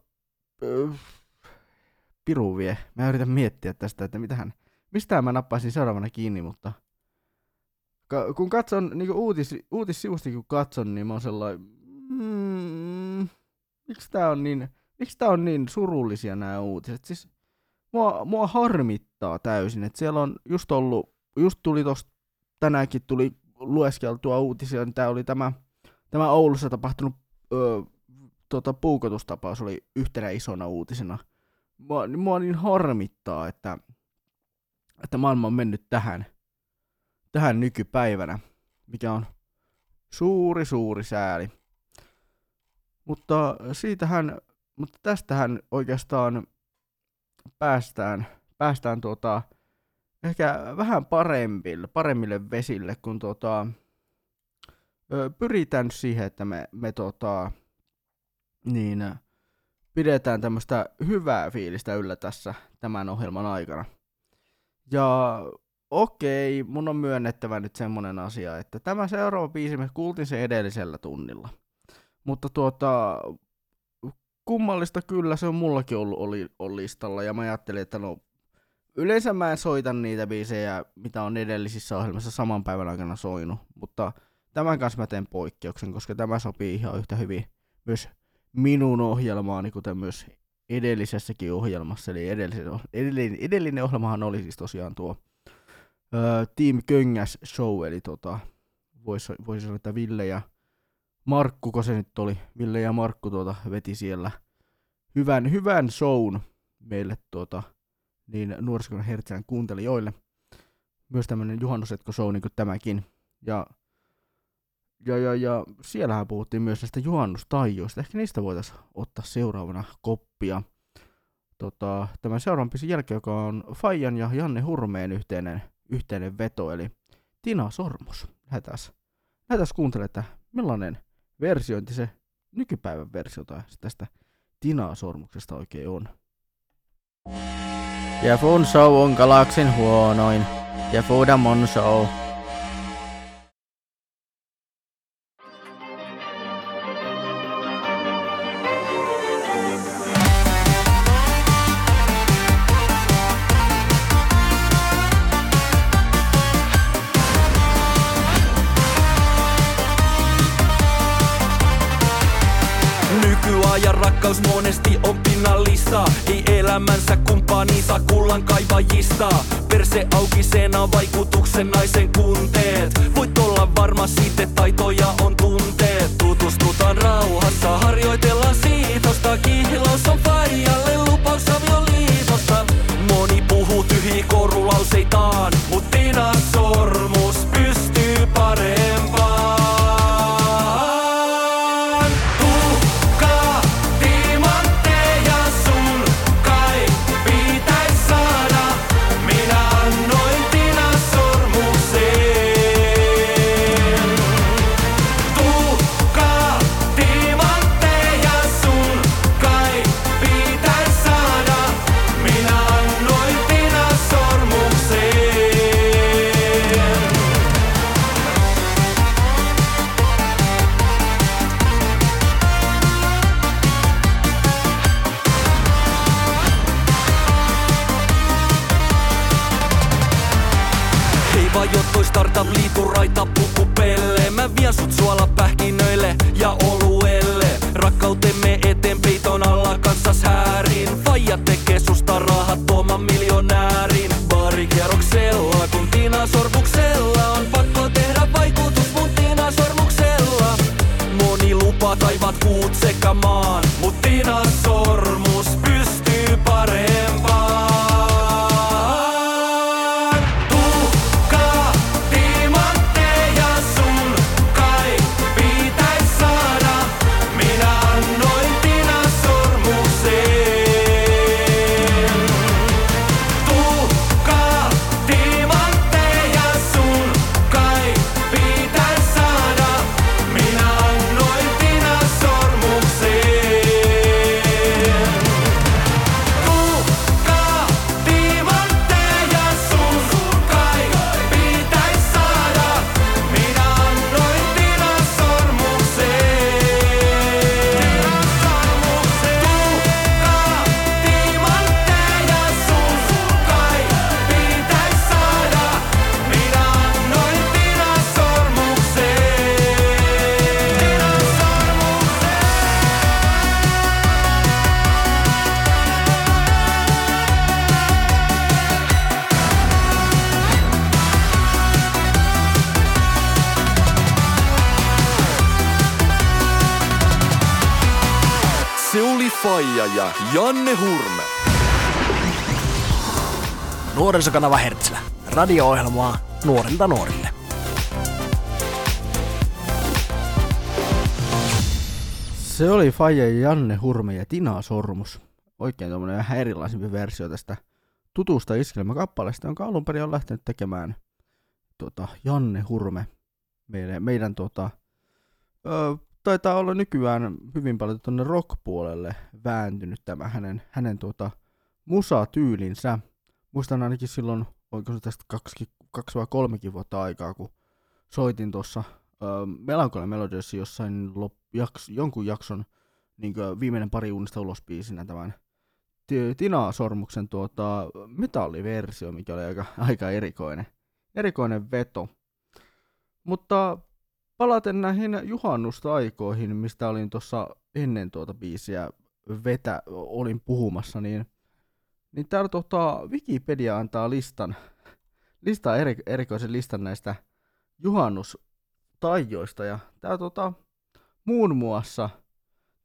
piru vie. Mä yritän miettiä tästä, että mitähän, mistä mä nappaisin seuraavana kiinni, mutta ka- kun katson niin uutis, uutissivusta, kun katson, niin mä oon sellainen, mm, miksi tää on niin, miksi tää on niin surullisia nämä uutiset? Siis mua, mua harmittaa täysin, että siellä on just ollut, just tuli tosta, tänäänkin tuli lueskeltua uutisia, niin tää oli tämä, tämä Oulussa tapahtunut öö, tota, puukotustapaus oli yhtenä isona uutisena. Mua, mua niin harmittaa, että, että maailma on mennyt tähän, tähän nykypäivänä, mikä on suuri, suuri sääli. Mutta siitähän, mutta tästähän oikeastaan päästään, päästään tuota, ehkä vähän paremmille, paremmille vesille, kun tuota, pyritään siihen, että me, me tota, niin, pidetään tämmöistä hyvää fiilistä yllä tässä tämän ohjelman aikana. Ja okei, mun on myönnettävä nyt semmonen asia, että tämä seuraava biisi, me kuultiin se edellisellä tunnilla. Mutta tuota, kummallista kyllä se on mullakin ollut oli, oli listalla, ja mä ajattelin, että no, yleensä mä en soita niitä biisejä, mitä on edellisissä ohjelmissa saman päivän aikana soinut, mutta tämän kanssa mä teen poikkeuksen, koska tämä sopii ihan yhtä hyvin myös minun ohjelmaani, kuten myös edellisessäkin ohjelmassa, eli edellisen, edellinen, edellinen ohjelmahan oli siis tosiaan tuo ö, Team Köngäs Show, eli tota, voisi vois sanoa, että Ville ja Markku, kun se nyt oli, Ville ja Markku tuota, veti siellä hyvän, hyvän shown meille tuota, niin nuoriskon hertsään kuuntelijoille. Myös tämmönen juhannusetko show niin kuin tämäkin. Ja, ja, ja, ja siellähän puhuttiin myös näistä juhannustaijoista. Ehkä niistä voitaisiin ottaa seuraavana koppia. Tota, tämän seuraavan biisin jälkeen, joka on Fajan ja Janne Hurmeen yhteinen, yhteinen veto, eli Tina Sormus. Lähdetään, lähdetään kuuntelemaan, että millainen versiointi se nykypäivän versio tai tästä Tina Sormuksesta oikein on. Ja Fun Show on galaksin huonoin. Ja Fudamon Show. Rakkaus monesti on pinnallista Ei elämänsä kumppaninsa kullan kaivajista. Perse aukisena vaikutuksen naisen kunteet. Voit olla varma siitä, taitoja on tunteet. Tutustutaan rauhassa, harjoitellaan siitosta. Kihlaus on faijalle lupaus liituraita pukupelle Mä vien sut suola pähkinöille ja oluelle. Rakkautemme eteen peiton alla kanssas häärin. Faija tekee susta rahat tuoman miljonäärin. Baarikierroksella kun Tina sormuksella Nuorisokanava Hertzlä. Radio-ohjelmaa nuorilta nuorille. Se oli ja Janne Hurme ja Tina Sormus. Oikein tuommoinen vähän erilaisempi versio tästä tutusta iskelmäkappaleesta, jonka alun perin on lähtenyt tekemään tota, Janne Hurme. Meidän, meidän tota, ö, taitaa olla nykyään hyvin paljon tuonne rock-puolelle vääntynyt tämä hänen, hänen tota, musatyylinsä. Muistan ainakin silloin, oliko se tästä kaksi, kaksi vai kolmekin vuotta aikaa, kun soitin tuossa Melancholia Melodies jossain lop, jaks, jonkun jakson niin viimeinen pari uunista ulos biisinä tämän Ti- Tina Sormuksen tuota, metalliversio, mikä oli aika, aika erikoinen, erikoinen veto. Mutta palaten näihin juhannustaikoihin, mistä olin tuossa ennen tuota biisiä vetä, olin puhumassa, niin, niin täällä tota, Wikipedia antaa listan, listaa eri, erikoisen listan näistä juhannustaijoista, ja tää tota, muun muassa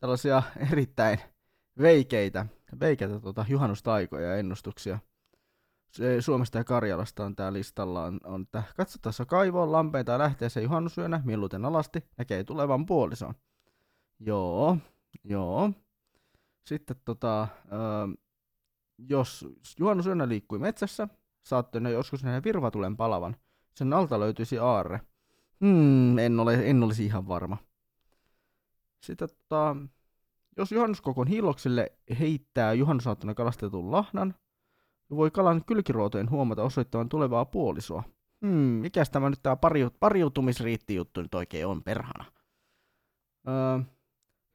tällaisia erittäin veikeitä, veikeitä tota, juhannustaikoja ja ennustuksia. Suomesta ja Karjalasta on tää listalla, on, on että katsottaessa kaivoon, lampeen tai lähteeseen juhannusyönä, mieluiten alasti, näkee tulevan puolison. Joo, joo. Sitten tota, jos juhannusyönä liikkui metsässä, saatte ne joskus nähdä virvatulen palavan. Sen alta löytyisi aarre. Hmm, en, ole, en olisi ihan varma. Sitten tota, jos juhannuskokon hiilokselle heittää juhannusaattona kalastetun lahnan, voi kalan kylkiruotojen huomata osoittavan tulevaa puolisoa. Hmm, mikäs tämä nyt tämä pariut, pariutumisriitti juttu nyt oikein on perhana? Öö,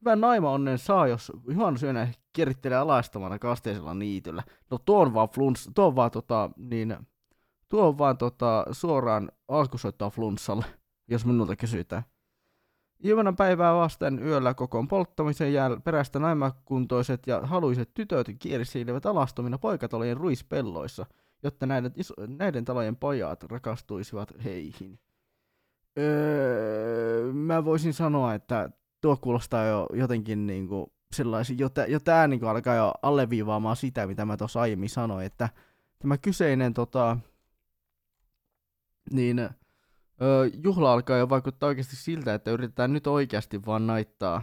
hyvän naima onnen saa, jos juhannusyönä kierittelee alaistamana kasteisella niityllä. No tuo on vaan flunss, tuo on vaan tota, niin, tuo on vaan tota, suoraan alkusoittaa flunssalle, jos minulta kysytään. Ilmana päivää vasten yöllä kokoon polttamisen jäl- perästä naimakuntoiset ja haluiset tytöt kiersiilivät alastomina poikatalojen ruispelloissa, jotta näiden, iso- näiden talojen pojat rakastuisivat heihin. Öö, mä voisin sanoa, että tuo kuulostaa jo jotenkin niinku sellaisi, jo, tä, jo tää niinku alkaa jo alleviivaamaan sitä, mitä mä tuossa aiemmin sanoin, että tämä kyseinen tota, niin öö, juhla alkaa jo vaikuttaa oikeasti siltä, että yritetään nyt oikeasti vaan naittaa.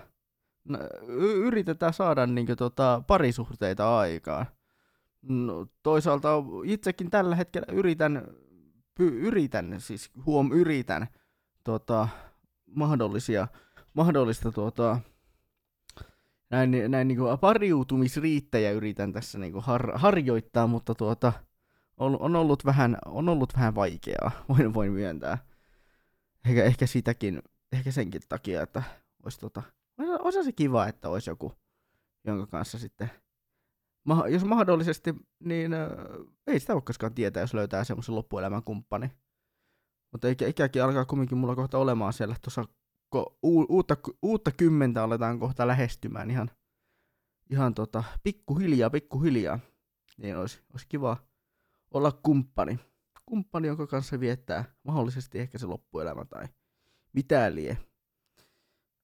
Y- yritetään saada niin tota, parisuhteita aikaan. No, toisaalta itsekin tällä hetkellä yritän, py- yritän, siis huom yritän tota, mahdollisia, mahdollista tota, näin, näin niin kuin pariutumisriittejä yritän tässä niin kuin har, harjoittaa, mutta tuota, on, on, ollut vähän, on ollut vähän vaikeaa, *laughs* voin, voin myöntää ehkä, ehkä sitäkin, ehkä senkin takia, että olisi tota, olisi se kiva, että olisi joku, jonka kanssa sitten, ma- jos mahdollisesti, niin äh, ei sitä voi koskaan tietää, jos löytää semmoisen loppuelämän kumppani. Mutta ikä, ikäkin alkaa kumminkin mulla kohta olemaan siellä, tuossa ko, u, uutta, uutta kymmentä aletaan kohta lähestymään ihan, ihan tota, pikkuhiljaa, pikkuhiljaa. Niin olisi, olisi kiva olla kumppani kumppani, jonka kanssa viettää mahdollisesti ehkä se loppuelämä tai mitä lie.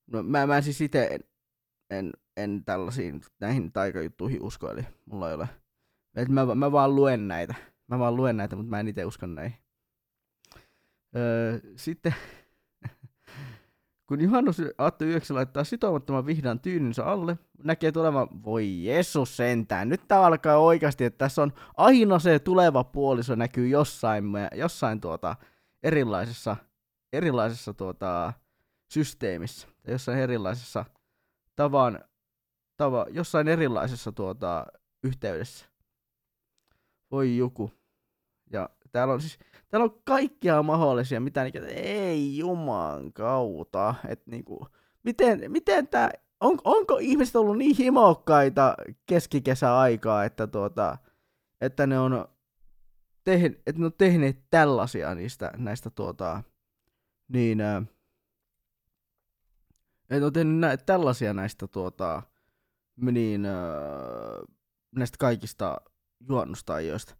No mä, mä siis itse en, en, en tällaisiin näihin taikajuttuihin usko, eli mulla ei ole. Et mä, mä vaan luen näitä. Mä vaan luen näitä, mutta mä en itse usko näihin. Öö, sitten kun Juhannus Aatto 9 laittaa sitomattoman vihdan tyynynsä alle, näkee tulevan, voi Jeesus sentään, nyt tää alkaa oikeasti, että tässä on aina se tuleva puoliso näkyy jossain, jossain tuota, erilaisessa, erilaisessa tuota, systeemissä, tai jossain erilaisessa tavan, tava, jossain erilaisessa tuota, yhteydessä. Voi joku. Ja täällä on siis, täällä on kaikkia mahdollisia, mitä niin, ei juman kautta, että niinku, miten, miten tää, on, onko ihmiset ollut niin himokkaita keskikesäaikaa, että tuota, että ne on, tehn, että ne on tehneet tällaisia niistä, näistä tuota, niin, ää, että on tehnyt nä- tällaisia näistä tuota, niin, ää, näistä kaikista juonnustaijoista.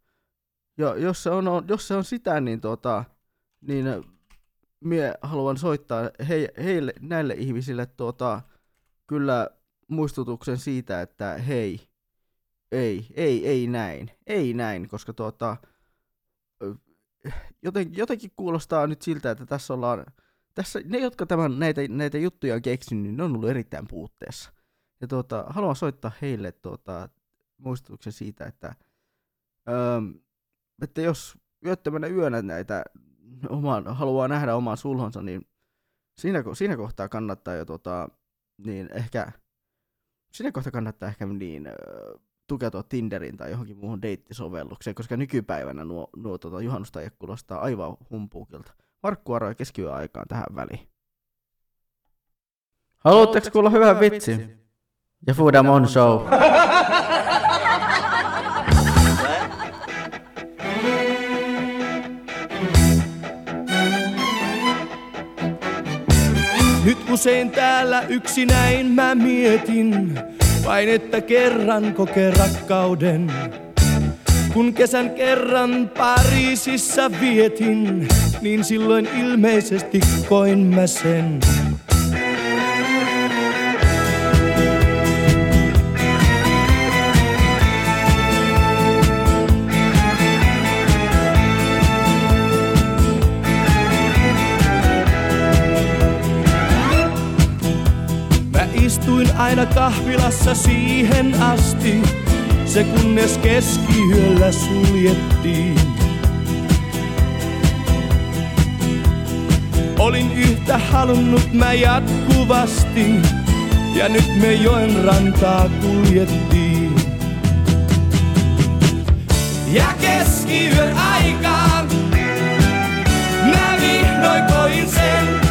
Ja jos se on, jos se on sitä, niin, tota, niin mie haluan soittaa he, heille, näille ihmisille tota, kyllä muistutuksen siitä, että hei, ei, ei, ei näin, ei näin, koska ö, joten, jotenkin kuulostaa nyt siltä, että tässä ollaan, tässä, ne, jotka tämän, näitä, näitä juttuja on keksinyt, niin ne on ollut erittäin puutteessa. Ja tuota, haluan soittaa heille tuota, muistutuksen siitä, että, öö, että jos yöttömänä yönä näitä oman, haluaa nähdä oman sulhonsa, niin siinä, siinä kohtaa kannattaa jo tota, niin ehkä, siinä kohtaa kannattaa ehkä niin tukeutua Tinderin tai johonkin muuhun deittisovellukseen, koska nykypäivänä nuo, nuo tota, juhannustajat kuulostaa aivan humpuukilta. Markku aroi keskiyön aikaan tähän väliin. Haluatteko kuulla hyvän vitsi? Ja Fudamon Show. *laughs* usein täällä yksinäin mä mietin, vain että kerran kokee rakkauden. Kun kesän kerran Pariisissa vietin, niin silloin ilmeisesti koin mä sen. aina kahvilassa siihen asti, se kunnes keskiyöllä suljettiin. Olin yhtä halunnut mä jatkuvasti, ja nyt me joen rantaa kuljettiin. Ja keskiyön aikaan mä vihdoin koin sen,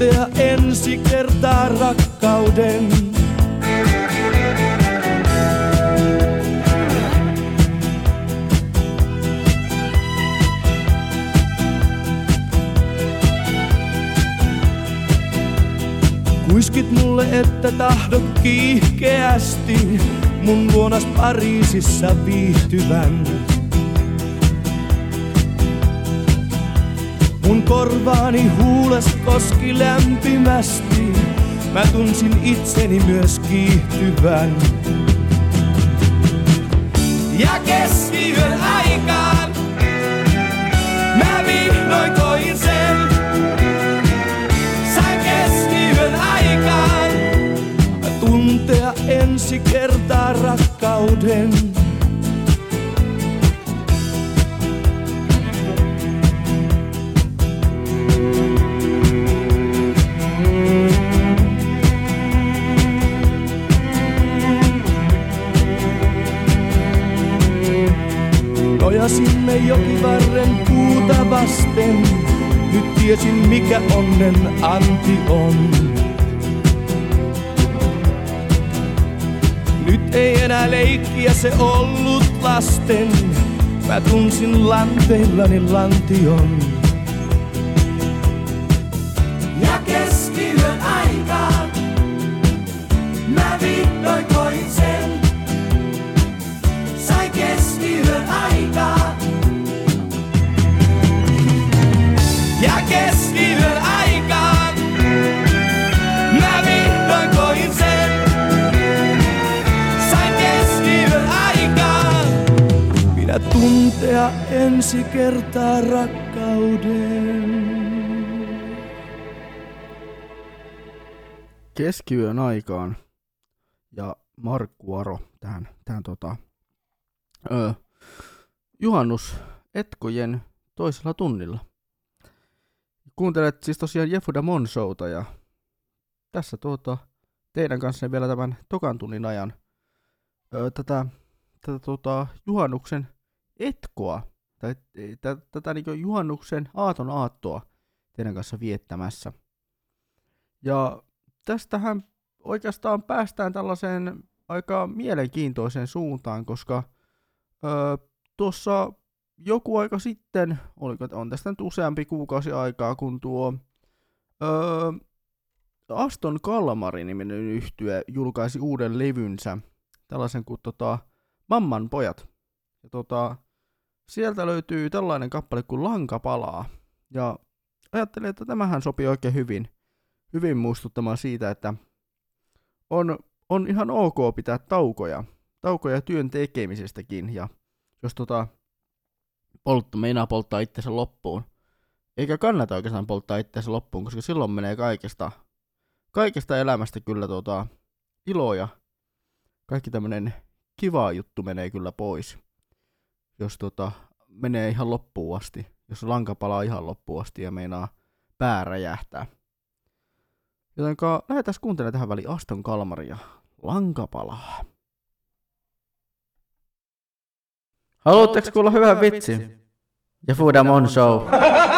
tuntea ensi kertaa rakkauden. Kuiskit mulle, että tahdot kiihkeästi mun luonas Pariisissa viihtyvän. Korvaani huules koski lämpimästi. Mä tunsin itseni myös kiihtyvän. Ja keskiyön aikaan mä vihdoin koin sen. Sain keskiyön aikaan tuntea ensi kertaa rakkauden. Nojasimme jokivarren puuta vasten. Nyt tiesin mikä onnen anti on. Nyt ei enää leikkiä se ollut lasten. Mä tunsin lanteillani lantion. Tuntea ensi kertaa rakkauden. Keskiyön aikaan ja Markku Aro tähän, tähän tota, ö, juhannus Etkojen toisella tunnilla. Kuuntelet siis tosiaan Jefuda Mon showta ja tässä tuota, teidän kanssa vielä tämän tokan tunnin ajan ö, tätä, tätä tota, juhannuksen etkoa, tai tätä, tätä niin juhannuksen aaton aattoa teidän kanssa viettämässä. Ja tästähän oikeastaan päästään tällaiseen aika mielenkiintoiseen suuntaan, koska ö, tuossa joku aika sitten, oliko, on tästä nyt useampi kuukausi aikaa, kun tuo ö, Aston Kalmari niminen yhtye julkaisi uuden levynsä, tällaisen kuin tota, Mamman pojat. Ja tota, sieltä löytyy tällainen kappale kuin Lanka palaa. Ja ajattelin, että tämähän sopii oikein hyvin, hyvin muistuttamaan siitä, että on, on ihan ok pitää taukoja, taukoja työn tekemisestäkin, ja jos tota, poltto meinaa polttaa itsensä loppuun, eikä kannata oikeastaan polttaa itsensä loppuun, koska silloin menee kaikesta, kaikesta elämästä kyllä tota, ilo ja kaikki tämmönen kiva juttu menee kyllä pois, jos tota, menee ihan loppuun asti, jos lanka palaa ihan loppuun asti ja meinaa pää räjähtää. Jotenka lähdetään kuuntelemaan tähän väliin Aston Kalmaria. Lanka palaa. Haluatteko kuulla hyvän vitsi? Ja Foodamon Show. *laughs*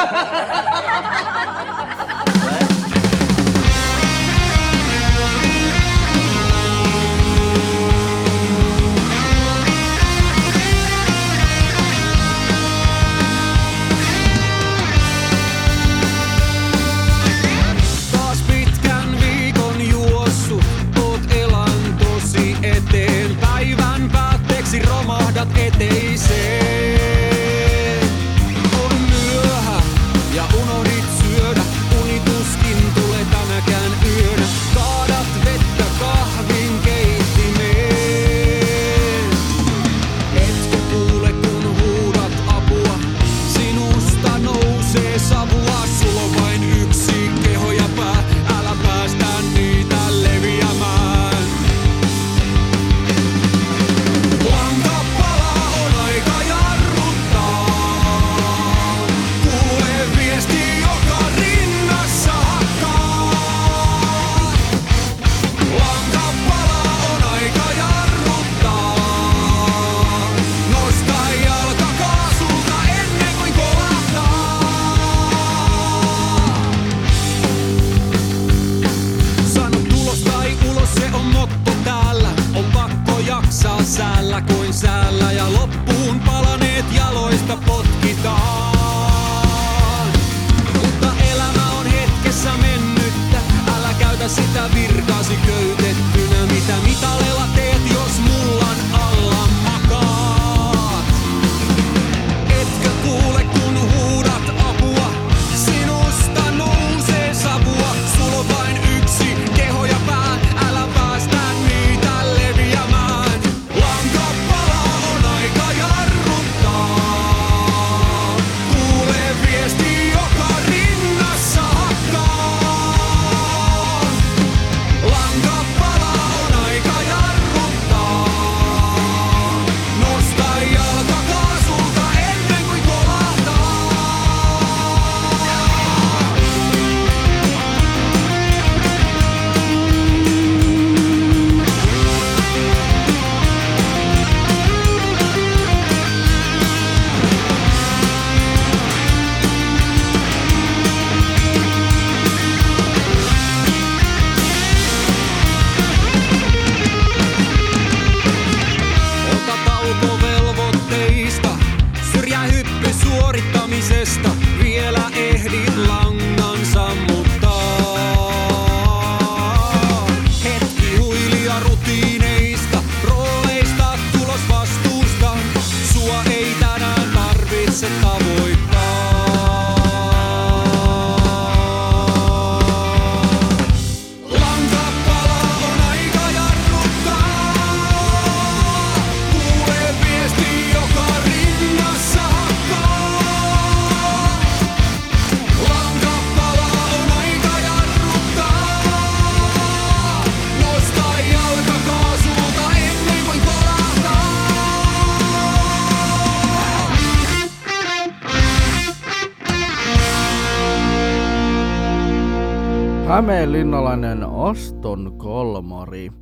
Hämeenlinnalainen Aston Kalmari.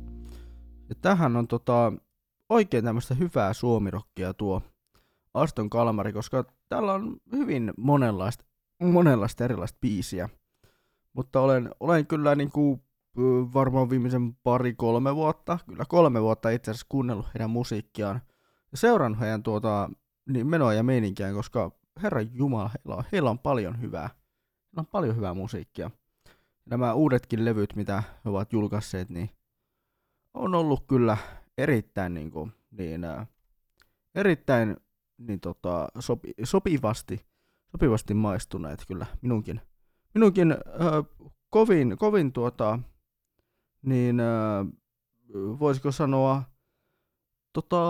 Ja tähän on tota, oikein tämmöistä hyvää suomirokkia tuo Aston Kalmari, koska täällä on hyvin monenlaista, monenlaista erilaista biisiä. Mutta olen, olen kyllä niinku, ö, varmaan viimeisen pari-kolme vuotta, kyllä kolme vuotta itse asiassa kuunnellut heidän musiikkiaan ja seurannut heidän tuota, niin menoa ja meininkiään, koska herran jumala, heillä on, heillä on paljon hyvää. Heillä on paljon hyvää musiikkia nämä uudetkin levyt, mitä he ovat julkaisseet, niin on ollut kyllä erittäin, niin kuin, niin, ää, erittäin niin, tota, sopi, sopivasti, sopivasti maistuneet kyllä minunkin, minunkin ö, kovin, kovin tuota, niin ö, voisiko sanoa, tota,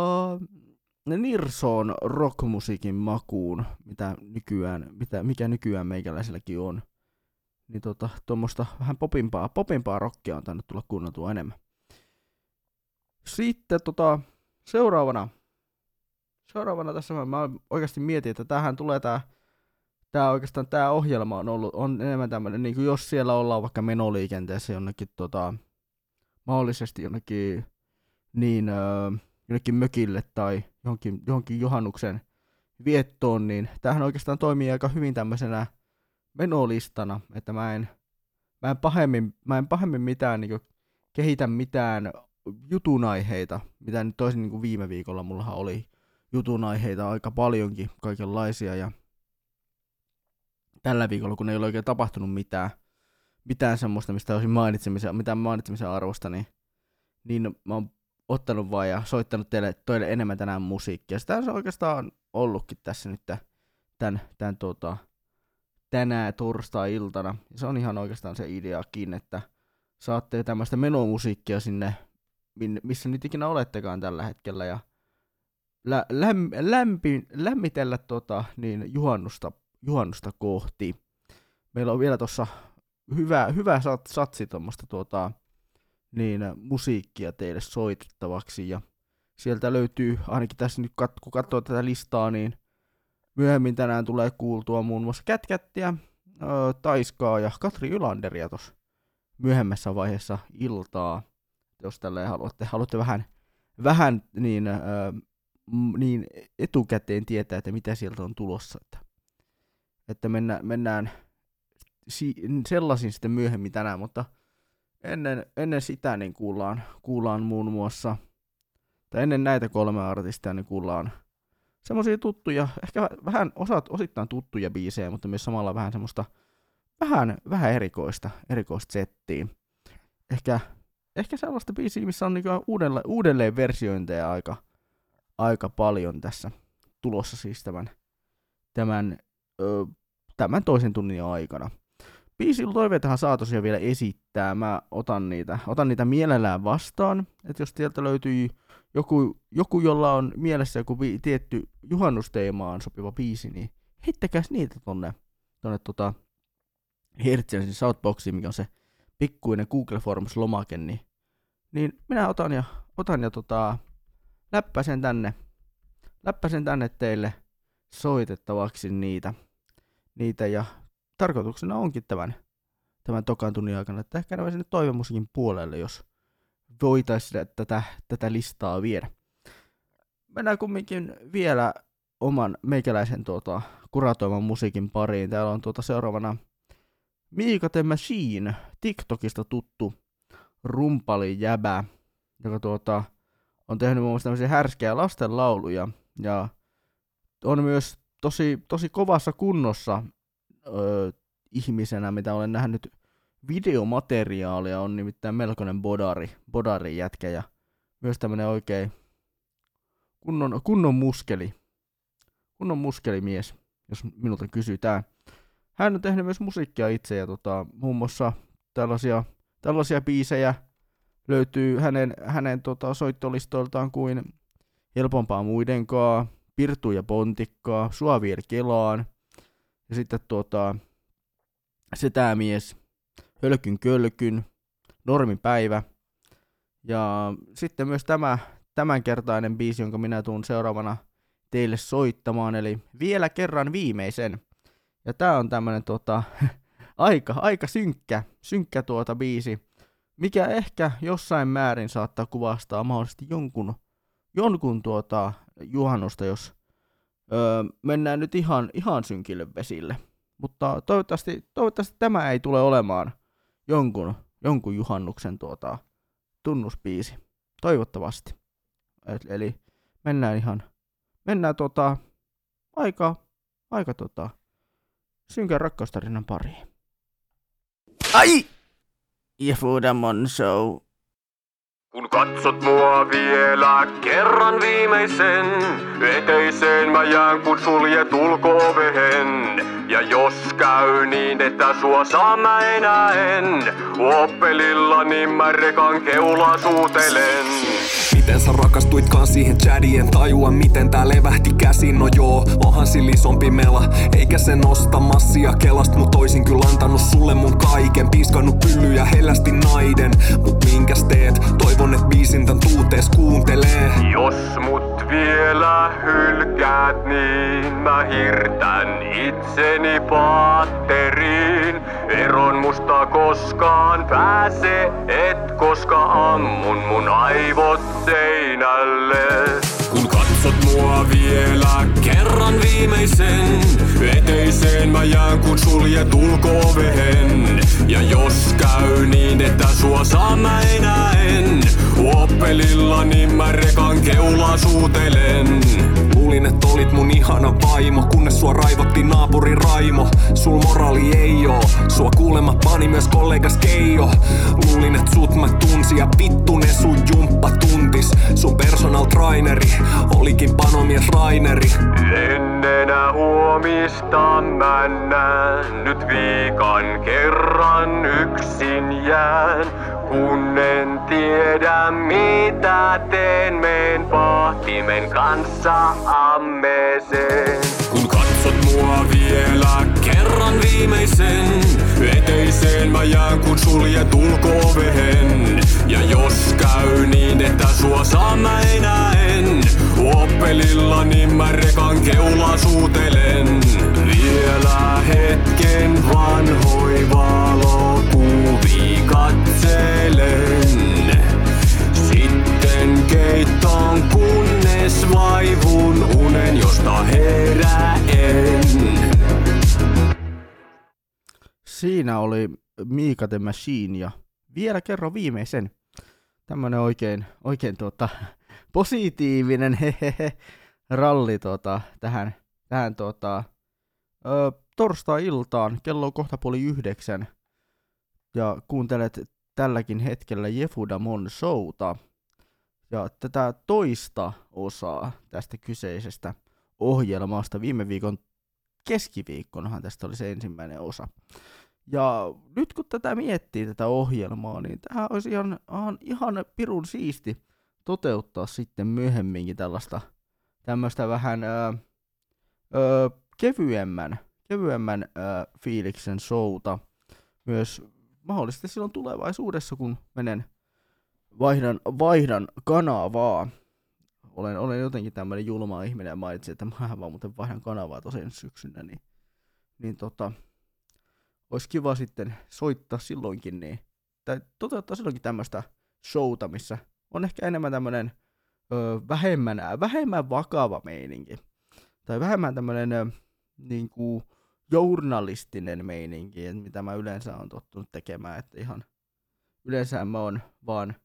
nirsoon rockmusiikin makuun, mitä nykyään, mitä, mikä nykyään meikäläiselläkin on. Niin tota, tuommoista vähän popimpaa, popimpaa rockia on tänne tulla kuunneltua enemmän. Sitten tota, seuraavana, seuraavana tässä mä, mä oikeasti mietin, että tähän tulee tää, tää oikeastaan tää ohjelma on ollut, on enemmän tämmönen, niin kuin jos siellä ollaan vaikka menoliikenteessä jonnekin tota, mahdollisesti jonnekin niin öö, jonnekin mökille tai johonkin, johonkin juhannuksen viettoon, niin tämähän oikeastaan toimii aika hyvin tämmöisenä menolistana, että mä en, mä en pahemmin, mä en pahemmin mitään niin kehitä mitään jutunaiheita, mitä nyt toisin niin kuin viime viikolla mullahan oli jutunaiheita aika paljonkin, kaikenlaisia, ja tällä viikolla, kun ei ole oikein tapahtunut mitään, mitään semmoista, mistä olisin mainitsemisen, mitään mainitsemisen arvosta, niin, niin mä oon ottanut vaan ja soittanut teille, toille enemmän tänään musiikkia. Sitä se oikeastaan ollutkin tässä nyt tämän, tämän tota, tänään torstai-iltana. Se on ihan oikeastaan se ideakin, että saatte tämmöistä menomusiikkia sinne, missä nyt ikinä olettekaan tällä hetkellä. Ja lä- läm- lämpi- lämmitellä tota, niin juhannusta, juhannusta kohti. Meillä on vielä tuossa hyvä, hyvä sat- satsi tuommoista tuota, niin musiikkia teille soitettavaksi ja sieltä löytyy, ainakin tässä nyt kat- kun katsoo tätä listaa, niin myöhemmin tänään tulee kuultua muun muassa Kätkättiä, Taiskaa ja Katri Ylanderia tuossa myöhemmässä vaiheessa iltaa, jos tällä haluatte, haluatte vähän, vähän niin, niin etukäteen tietää, että mitä sieltä on tulossa. Että, että mennä, mennään si- sellaisin sitten myöhemmin tänään, mutta ennen, ennen sitä niin kuullaan, kuullaan muun muassa, tai ennen näitä kolme artistia niin kuullaan semmoisia tuttuja, ehkä vähän osat, osittain tuttuja biisejä, mutta myös samalla vähän semmoista vähän, vähän erikoista, erikoista settiä. Ehkä, ehkä sellaista biisiä, missä on niinku uudelleen, uudelleen versiointeja aika, aika paljon tässä tulossa siis tämän, tämän, ö, tämän toisen tunnin aikana. Biisin toiveitahan saa tosiaan vielä esittää. Mä otan niitä, otan niitä mielellään vastaan. Että jos tieltä löytyy joku, joku, jolla on mielessä joku bi- tietty juhannusteemaan sopiva biisi, niin heittäkäs niitä tonne, tonne tota Hertsiansin Southboxiin, mikä on se pikkuinen Google Forms-lomake, niin, niin minä otan ja, otan ja tota, läppäsen tänne, läppäsen tänne teille soitettavaksi niitä, niitä ja tarkoituksena onkin tämän, tämän tokan tunnin aikana, että ehkä ne sinne toivemusiikin puolelle, jos voitaisiin tätä, tätä listaa viedä. Mennään kumminkin vielä oman meikäläisen tuota, kuratoiman musiikin pariin. Täällä on tuota seuraavana Miika the Machine, TikTokista tuttu rumpali jäbä, joka tuota, on tehnyt muun muassa tämmöisiä härskejä lastenlauluja ja on myös tosi, tosi kovassa kunnossa öö, ihmisenä, mitä olen nähnyt videomateriaalia, on nimittäin melkoinen bodari, bodari jätkä ja myös tämmönen oikein kunnon, kunnon muskeli, kunnon muskelimies, jos minulta kysytään. Hän on tehnyt myös musiikkia itse ja tota, muun muassa tällaisia, tällaisia biisejä löytyy hänen, hänen tota, soittolistoiltaan kuin Helpompaa muidenkaa, Pirtu ja Pontikkaa, Sua vielä Kelaan, ja sitten tuota, Setämies, Hölkyn Kölkyn, Normipäivä. Ja sitten myös tämä tämänkertainen biisi, jonka minä tuun seuraavana teille soittamaan, eli vielä kerran viimeisen. Ja tää on tämmönen tota, *laughs* aika, aika synkkä, synkkä tuota biisi, mikä ehkä jossain määrin saattaa kuvastaa mahdollisesti jonkun, jonkun tuota juhannusta, jos öö, mennään nyt ihan, ihan synkille vesille. Mutta toivottavasti, toivottavasti tämä ei tule olemaan jonkun, jonkun juhannuksen tuota, tunnuspiisi. Toivottavasti. Eli mennään ihan, mennään tuota, aika, aika tuota, synkän rakkaustarinan pariin. Ai! Ja Foodamon Show. Kun katsot mua vielä kerran viimeisen, eteiseen mä jään kun suljet ulko-ovehen. Ja jos käy niin, että sua saa mä enää en, oppelilla niin mä rekan keulaa suutelen. Miten sä rakastuitkaan siihen chadien tajua miten tää levähti käsin No joo, onhan sillä isompi mela Eikä se nosta massia kelast Mut oisin kyllä antanut sulle mun kaiken Piiskannut pyllyjä hellästi naiden Mut minkäs teet? Toivon et biisin tän tuutees kuuntelee Jos mut vielä hylkäät, niin mä hirtän itseni patteriin. Eron musta koskaan pääse, et koska ammun mun aivot seinälle. Katsot mua vielä kerran viimeisen, eteiseen mä jään kun suljet ulko-ovehen. Ja jos käy niin, että sua saa mä enää en, oppelilla niin mä rekan keulaa suutelen. Luulin, et olit mun ihana vaimo, kunnes sua raivotti naapuri Raimo. Sul moraali ei oo, sua kuulemma pani myös kollegas Keijo. Luulin, et sut mä tunsin ja vittu ne sun jumppa tuntis. Sun personal traineri olikin panomies Raineri. En enää huomista mä näen, nyt viikan kerran yksin jään. Kun en tiedä mitä teen, meen pahtimen kanssa ammeeseen. Kun katsot mua vielä kerran viimeisen, eteiseen mä jään kun suljet ulko-ovehen. Ja jos käy niin, että sua saa mä enää en, oppelilla niin mä rekan keulaa suutelen. Vielä hetken vanhoi valokuvia katselen. Sitten keittoon kunnes vaivun unen, josta heräen. Siinä oli Miika the Machine ja vielä kerran viimeisen. Tämmönen oikein, oikein tuota, *laughs* positiivinen hehehe ralli tuota, tähän, tähän tuota, ö, torstai-iltaan. Kello on kohta puoli yhdeksän. Ja kuuntelet tälläkin hetkellä Jefudamon showta. Ja tätä toista osaa tästä kyseisestä ohjelmasta viime viikon keskiviikkonahan tästä oli se ensimmäinen osa. Ja nyt kun tätä miettii, tätä ohjelmaa, niin tähän olisi ihan, ihan, ihan pirun siisti toteuttaa sitten myöhemminkin tällaista tämmöistä vähän öö, öö, kevyemmän, kevyemmän öö, fiiliksen showta. Myös mahdollisesti silloin tulevaisuudessa, kun menen vaihdan, vaihdan kanavaa. Olen, olen jotenkin tämmöinen julma ihminen ja mainitsin, että mä vaan muuten vaihdan kanavaa tosiaan syksynä, niin, niin tota, olisi kiva sitten soittaa silloinkin, niin, tai toteuttaa silloinkin tämmöistä showta, missä on ehkä enemmän tämmöinen ö, vähemmän, vähemmän vakava meininki. Tai vähemmän tämmöinen ö, niin kuin journalistinen meininki, mitä mä yleensä on tottunut tekemään, että ihan yleensä mä oon vaan,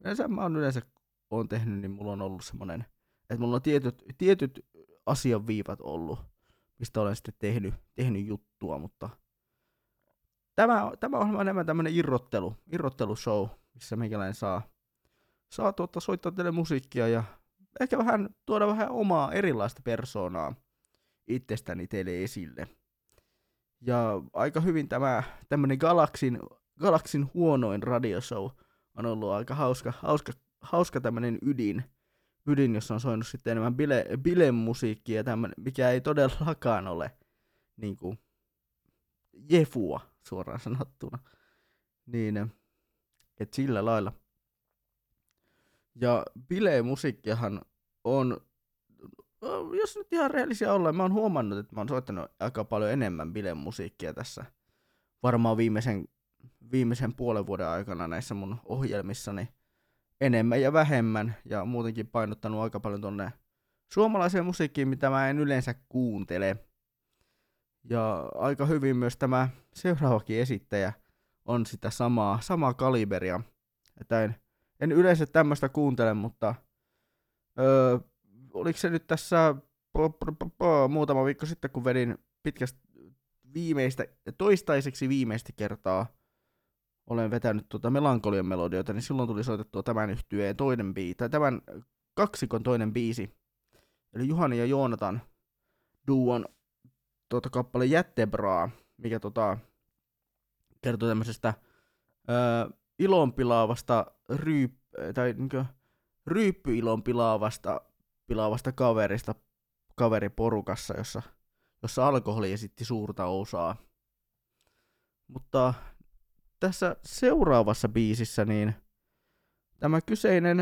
yleensä mä oon yleensä oon tehnyt, niin mulla on ollut semmoinen, että mulla on tietyt, tietyt asianviivat ollut, mistä olen sitten tehnyt, tehnyt juttua, mutta tämä, tämä on enemmän tämmöinen irrottelu, irrottelushow, missä meikäläinen saa, saa tuota, soittaa teille musiikkia ja ehkä vähän tuoda vähän omaa erilaista persoonaa itsestäni teille esille. Ja aika hyvin tämä tämmönen Galaxin, Galaxin huonoin radioshow on ollut aika hauska, hauska, hauska tämmönen ydin, ydin, jossa on soinut sitten enemmän bile, bilemusiikkia, tämmönen, mikä ei todellakaan ole niin kuin, jefua suoraan sanottuna. Niin, et sillä lailla. Ja bilemusiikkiahan on, jos nyt ihan rehellisiä ollaan, mä oon huomannut, että mä oon soittanut aika paljon enemmän bilemusiikkia tässä varmaan viimeisen, viimeisen puolen vuoden aikana näissä mun ohjelmissani enemmän ja vähemmän, ja muutenkin painottanut aika paljon tonne suomalaiseen musiikkiin, mitä mä en yleensä kuuntele. Ja aika hyvin myös tämä seuraavakin esittäjä on sitä samaa, samaa kaliberia. Että en, en yleensä tämmöistä kuuntele, mutta öö, oliko se nyt tässä po, po, po, po, muutama viikko sitten, kun vedin pitkästä viimeistä, toistaiseksi viimeistä kertaa olen vetänyt tuota melankolian melodioita, niin silloin tuli soitettua tämän yhtyeen toinen biisi, tai tämän kaksikon toinen biisi. Eli Juhani ja Joonatan duon tuota, kappale Jättebraa, mikä tota, kertoo tämmöisestä öö, ilon pilaavasta ryyp, tai niinkö, ryyppyilon pilaavasta, pilaavasta kaverista kaveriporukassa, jossa, jossa alkoholi esitti suurta osaa. Mutta tässä seuraavassa biisissä niin tämä kyseinen,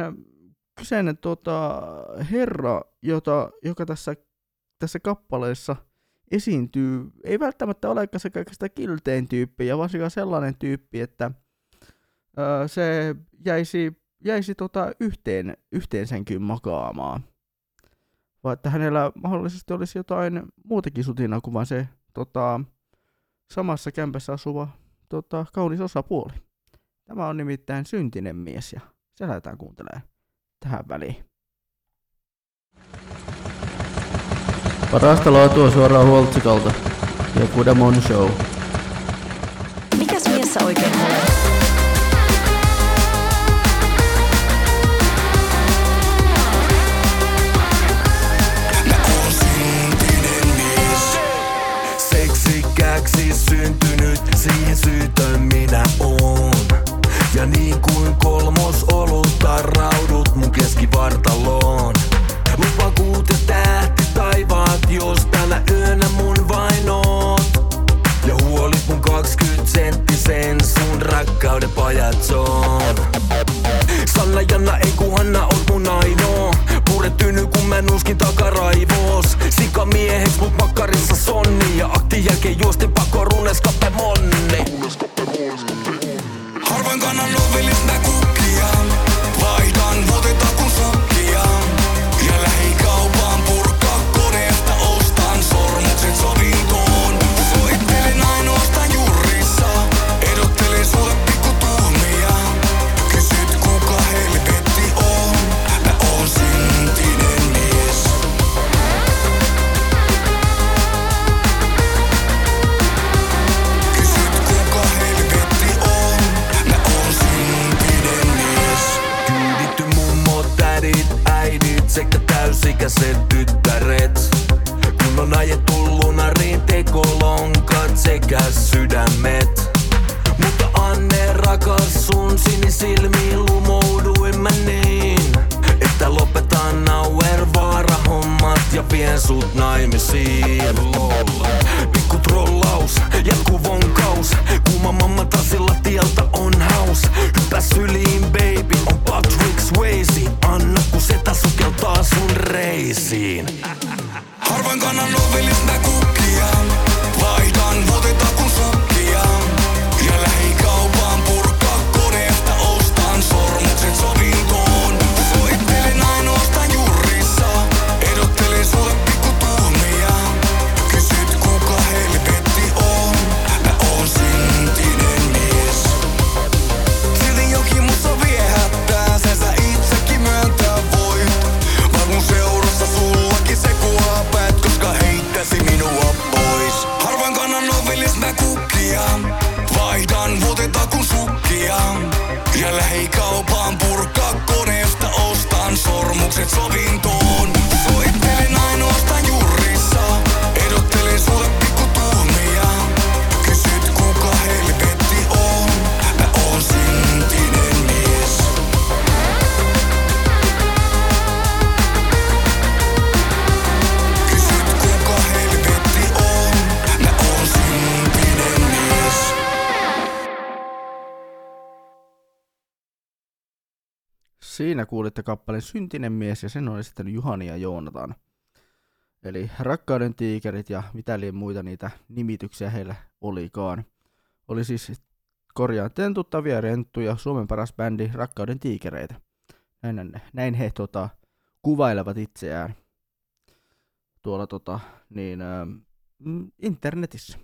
kyseinen tota, herra, jota, joka tässä, tässä kappaleessa esiintyy, ei välttämättä ole se kaikista kiltein tyyppi, ja varsinkaan sellainen tyyppi, että ö, se jäisi, jäisi tota yhteen, yhteen sänkyyn makaamaan. Vaan että hänellä mahdollisesti olisi jotain muutakin sutinaa kuin vaan se tota, samassa kämpässä asuva tota, kaunis osapuoli. Tämä on nimittäin syntinen mies ja se lähdetään kuuntelemaan tähän väliin. Parasta laatua suoraan Huoltsikalta ja Kudamon Show. Mikäs mies sä oikein olet? Syntynyt, siihen syytön minä oon. Ja niin kuin kolmos mun keskivartaloon. Lupa kuute tähti taivaat, jos tänä yönä mun vain oot. Ja huolit mun 20 senttisen sun rakkauden pajatsoon. Sanna Janna ei ku Hanna on mun ainoa Puretyny kun mä nuskin takaraivoos. Sikamieheks mut makkarissa sonni. Ja aktin jälkeen juostin pakko runeskappe monni. Harvoin kannan novellis mä kukkia. Vaihdan vuotetaan kun täysikäiset tyttäret. Kun on ajettu lunariin tekolonkat sekä sydämet. Mutta Anne rakas sun sinisilmiin lumouduin mä niin Että lopetan Nauer vaara hommat ja vien sut naimisiin. Pikku trollaus, jatku vonkaus Kuuma mamma tasilla tieltä on haus. Hyppä syliin baby, on Patrick Swayze Anna kun setä sukeltaa sun reisiin. Harvoin kannan novellis mä kukkia Przed sobą to Siinä kuulitte kappaleen Syntinen mies ja sen on esittänyt Juhani ja Joonatan. Eli Rakkauden tiikerit ja mitä liian muita niitä nimityksiä heillä olikaan. Oli siis korjaan tentuttavia renttuja, Suomen paras bändi Rakkauden tiikereitä. Näin, näin he tota, kuvailevat itseään tuolla tota, niin, ä, mm, internetissä.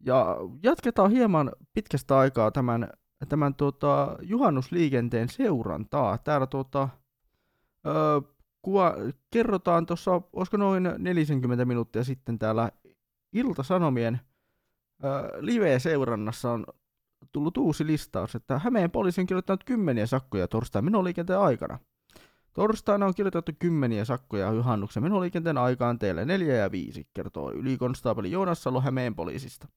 Ja jatketaan hieman pitkästä aikaa tämän, tämän tota, juhannusliikenteen seurantaa. Täällä tota, ö, kuva, kerrotaan tuossa, olisiko noin 40 minuuttia sitten täällä Ilta-Sanomien ö, live-seurannassa on tullut uusi listaus, että Hämeen poliisi on kirjoittanut kymmeniä sakkoja torstain menoliikenteen aikana. Torstaina on kirjoitettu kymmeniä sakkoja juhannuksen menoliikenteen aikaan teille 4 ja 5, kertoo ylikonstaapeli Joonas Salo Hämeen poliisista.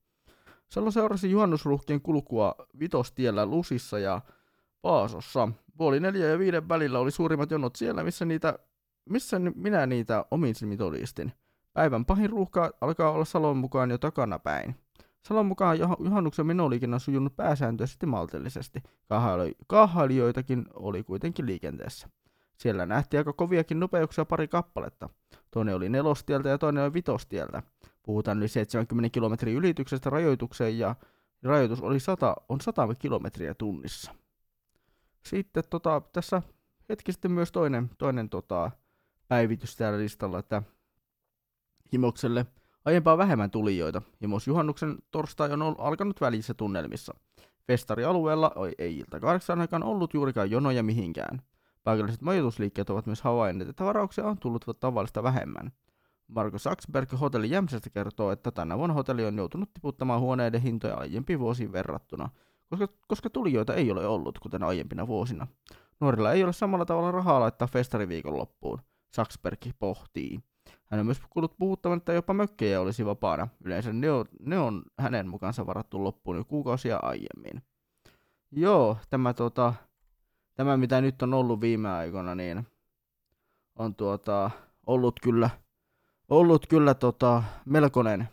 Salo seurasi juhannusruuhkien kulkua Vitostiellä Lusissa ja Paasossa. Puoli neljä ja viiden välillä oli suurimmat jonot siellä, missä, niitä, missä minä niitä omin silmin todistin. Päivän pahin ruuhka alkaa olla Salon mukaan jo takana päin. Salon mukaan juh- juhannuksen on sujunut pääsääntöisesti maltillisesti. Kahailijoitakin oli kuitenkin liikenteessä. Siellä nähtiin aika koviakin nopeuksia pari kappaletta. Toinen oli nelostieltä ja toinen oli vitostieltä. Puhutaan yli 70 kilometrin ylityksestä rajoitukseen ja rajoitus oli 100, on 100 kilometriä tunnissa. Sitten tota, tässä hetki sitten myös toinen, toinen tota, päivitys täällä listalla, että Himokselle aiempaa vähemmän tulijoita. Himos juhannuksen torstai on alkanut välissä tunnelmissa. Festarialueella oi- ei ilta kahdeksan aikaan ollut juurikaan jonoja mihinkään. Paikalliset majoitusliikkeet ovat myös havainneet, että varauksia on tullut tavallista vähemmän. Marko Saxberg hotelli Jämsästä kertoo, että tänä vuonna hotelli on joutunut tiputtamaan huoneiden hintoja aiempiin vuosiin verrattuna, koska, koska tulijoita ei ole ollut, kuten aiempina vuosina. Nuorilla ei ole samalla tavalla rahaa laittaa festariviikon loppuun. Saxberg pohtii. Hän on myös kuullut puhuttavan, että jopa mökkejä olisi vapaana. Yleensä ne on, ne on hänen mukaansa varattu loppuun jo kuukausia aiemmin. Joo, tämä, tota, tämä mitä nyt on ollut viime aikoina, niin on tuota, ollut kyllä, ollut kyllä tota, melkoinen,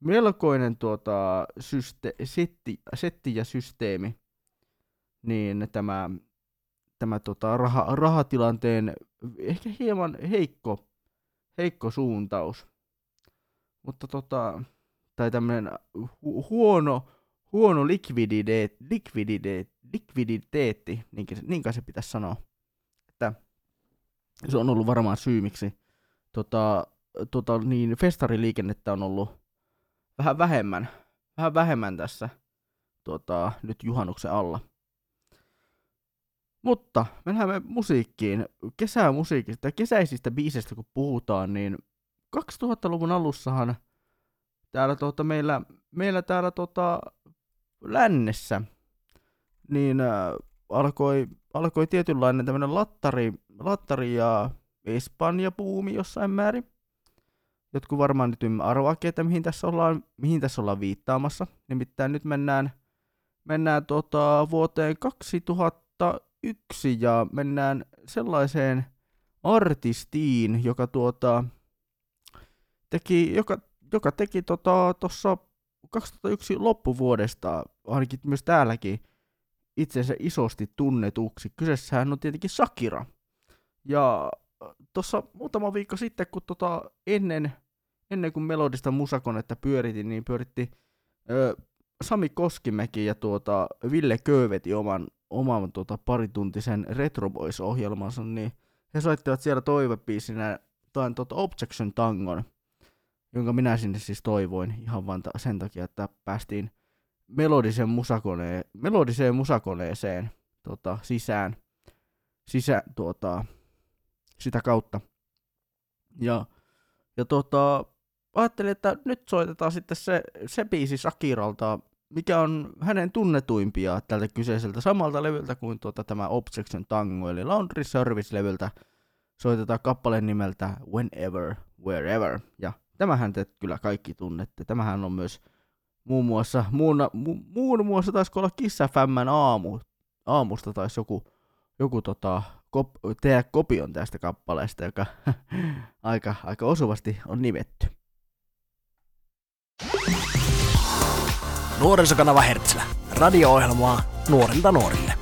melkoinen tuota, syste, setti, setti ja systeemi, niin tämä, tämä tota, raha, rahatilanteen ehkä hieman heikko, heikko suuntaus. Mutta tota, tai tämmönen hu- huono, huono likviditeet, likviditeet, likviditeetti, niin, niin kai se pitäisi sanoa. Että se on ollut varmaan syy, miksi tota, tota, niin festariliikennettä on ollut vähän vähemmän, vähän vähemmän tässä tota, nyt juhannuksen alla. Mutta mennään me musiikkiin. Kesämusiikista kesäisistä biisistä kun puhutaan, niin 2000-luvun alussahan täällä tota, meillä, meillä täällä tota, lännessä niin äh, alkoi, alkoi tietynlainen tämmöinen lattari, lattari ja Espanja-puumi jossain määrin. Jotkut varmaan nyt arvaakin, että mihin tässä ollaan, mihin tässä ollaan viittaamassa. Nimittäin nyt mennään, mennään tota, vuoteen 2001 ja mennään sellaiseen artistiin, joka tuota, teki, joka, joka teki tota, tuossa 2001 loppuvuodesta, ainakin myös täälläkin, itsensä isosti tunnetuksi. Kyseessähän on tietenkin Sakira. Ja tuossa muutama viikko sitten, kun tota, ennen, ennen kuin melodista musakonetta pyöritin, niin pyöritti ö, Sami Koskimäki ja tuota, Ville Kööveti oman, oman tuota, parituntisen Retro Boys-ohjelmansa, niin he soittivat siellä toivepiisinä tämän tuota Objection Tangon, jonka minä sinne siis toivoin ihan vaan ta- sen takia, että päästiin melodisen musakone- melodiseen musakoneeseen tota, sisään, sisä, tuota, sitä kautta. Ja, ja tota, ajattelin, että nyt soitetaan sitten se, se biisi Sakiralta, mikä on hänen tunnetuimpia tältä kyseiseltä samalta levyltä kuin tuota, tämä Objection Tango, eli Laundry Service-levyltä soitetaan kappaleen nimeltä Whenever, Wherever. Ja tämähän te kyllä kaikki tunnette. Tämähän on myös muun muassa, muun, mu, muun muassa taisi olla Kissa Fämmän aamu, aamusta taisi joku, joku tota, kop, tehdä kopion tästä kappaleesta, joka *laughs* aika, aika osuvasti on nimetty. Nuorisokanava Hertzlä. Radio-ohjelmaa nuorilta nuorille.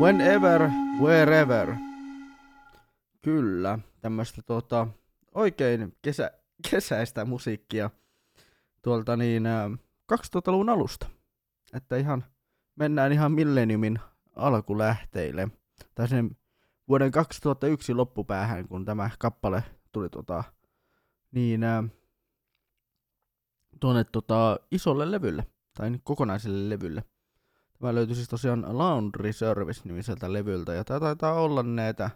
Whenever, wherever. Kyllä, tämmöistä tota, oikein kesä, kesäistä musiikkia tuolta niin ä, 2000-luvun alusta. Että ihan mennään ihan milleniumin alkulähteille. Tai sen vuoden 2001 loppupäähän, kun tämä kappale tuli tota, niin tuonne tota, isolle levylle, tai kokonaiselle levylle. Tämä löytyi siis tosiaan Laundry Service-nimiseltä levyltä, ja tämä taitaa olla näitä,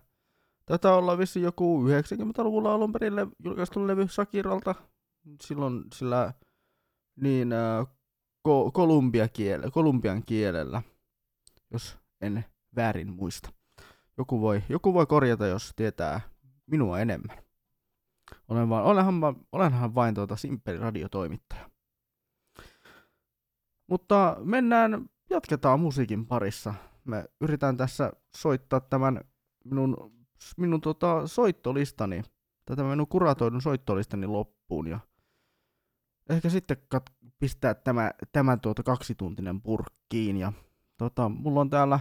taitaa olla vissi joku 90-luvulla alun perin julkaistu levy Shakiralta, silloin sillä niin äh, ko- Kolumbia kiele- kolumbian kielellä, jos en väärin muista. Joku voi, joku voi korjata, jos tietää minua enemmän. Olen vaan, olenhan, olenhan vain tuota simppeli radiotoimittaja. Mutta mennään, jatketaan musiikin parissa. Mä yritän tässä soittaa tämän minun, minun tota soittolistani, tämän minun kuratoidun soittolistani loppuun. Ja ehkä sitten kat- pistää tämä, tämä tuota kaksituntinen purkkiin. Ja tota, mulla on täällä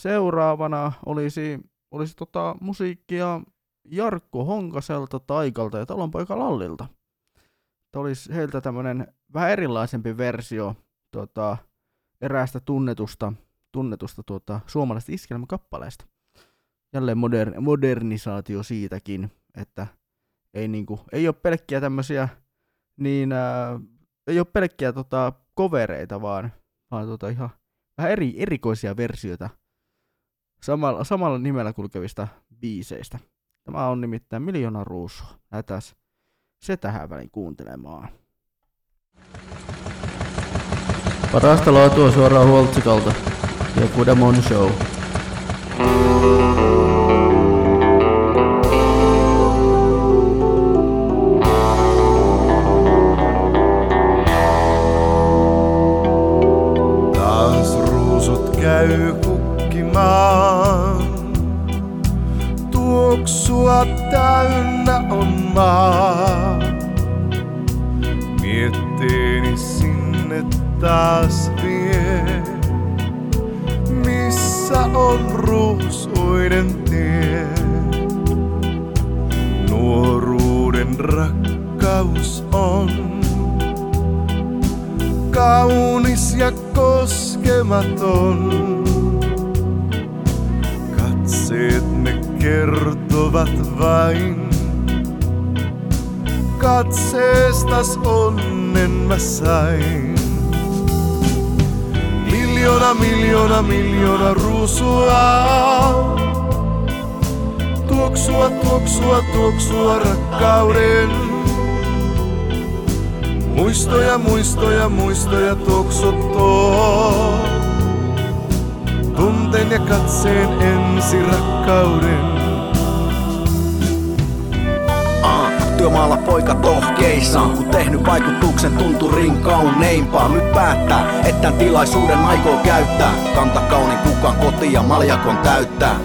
seuraavana olisi, olisi tota musiikkia Jarkko Honkaselta, Taikalta ja Talonpoika Lallilta. Tämä olisi heiltä tämmönen vähän erilaisempi versio tota, eräästä tunnetusta, tunnetusta tuota, suomalaisesta iskelmäkappaleesta. Jälleen moder- modernisaatio siitäkin, että ei, niinku, ei ole pelkkiä tämmöisiä, niin ää, ei ole pelkkiä tota, kovereita, vaan, vaan tota, ihan vähän eri, erikoisia versioita samalla, samalla nimellä kulkevista biiseistä. Tämä on nimittäin Miljoona ruusua. Lähdetään se tähän väliin kuuntelemaan. Parasta laatua suoraan Huoltsikalta ja Kudamon Show. Taas ruusut käy kukkimaan. Tuoksua täynnä on maa. Taas vie. Missä on ruusuinen tie? Nuoruuden rakkaus on kaunis ja koskematon. Katseet ne kertovat vain. Katseestas onnen mä sain. Miljoona, miljoona, miljoona ruusua. Tuoksua, tuoksua, tuoksua rakkauden. Muistoja, muistoja, muistoja tuoksuttoo. Tunteen ja katseen ensi rakkauden. Työmaalla poika tohkeissaan, kun tehnyt vaikutuksen tunturin kauneimpaa. Nyt päättää, että tilaisuuden aikoo käyttää. Kanta kaunin kukan koti ja maljakon täyttää.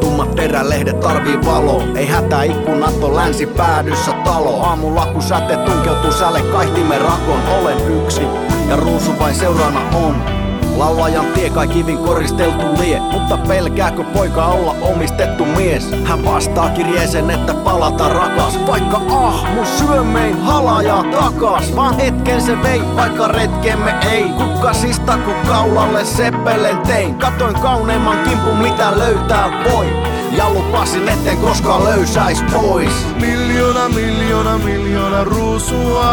Tummat terälehdet tarvii valo, ei hätää ikkunat on länsi päädyssä talo. Aamulla kun säte tunkeutuu säle kaihtimen rakon, olen yksi ja ruusu vain seurana on. Laulajan tie kai kivin koristeltu lie, mutta pelkääkö poika olla omistettu mies? Hän vastaa kirjeeseen, että palata rakas, vaikka ah, mun syömein halajaa takas. Vaan hetken se vei, vaikka retkemme ei. Kukkasista kun kaulalle seppelen tein, katoin kauneimman kimpun mitä löytää voi. Ja lupasin, etten koskaan löysäis pois. Miljoona, miljoona, miljoona ruusua.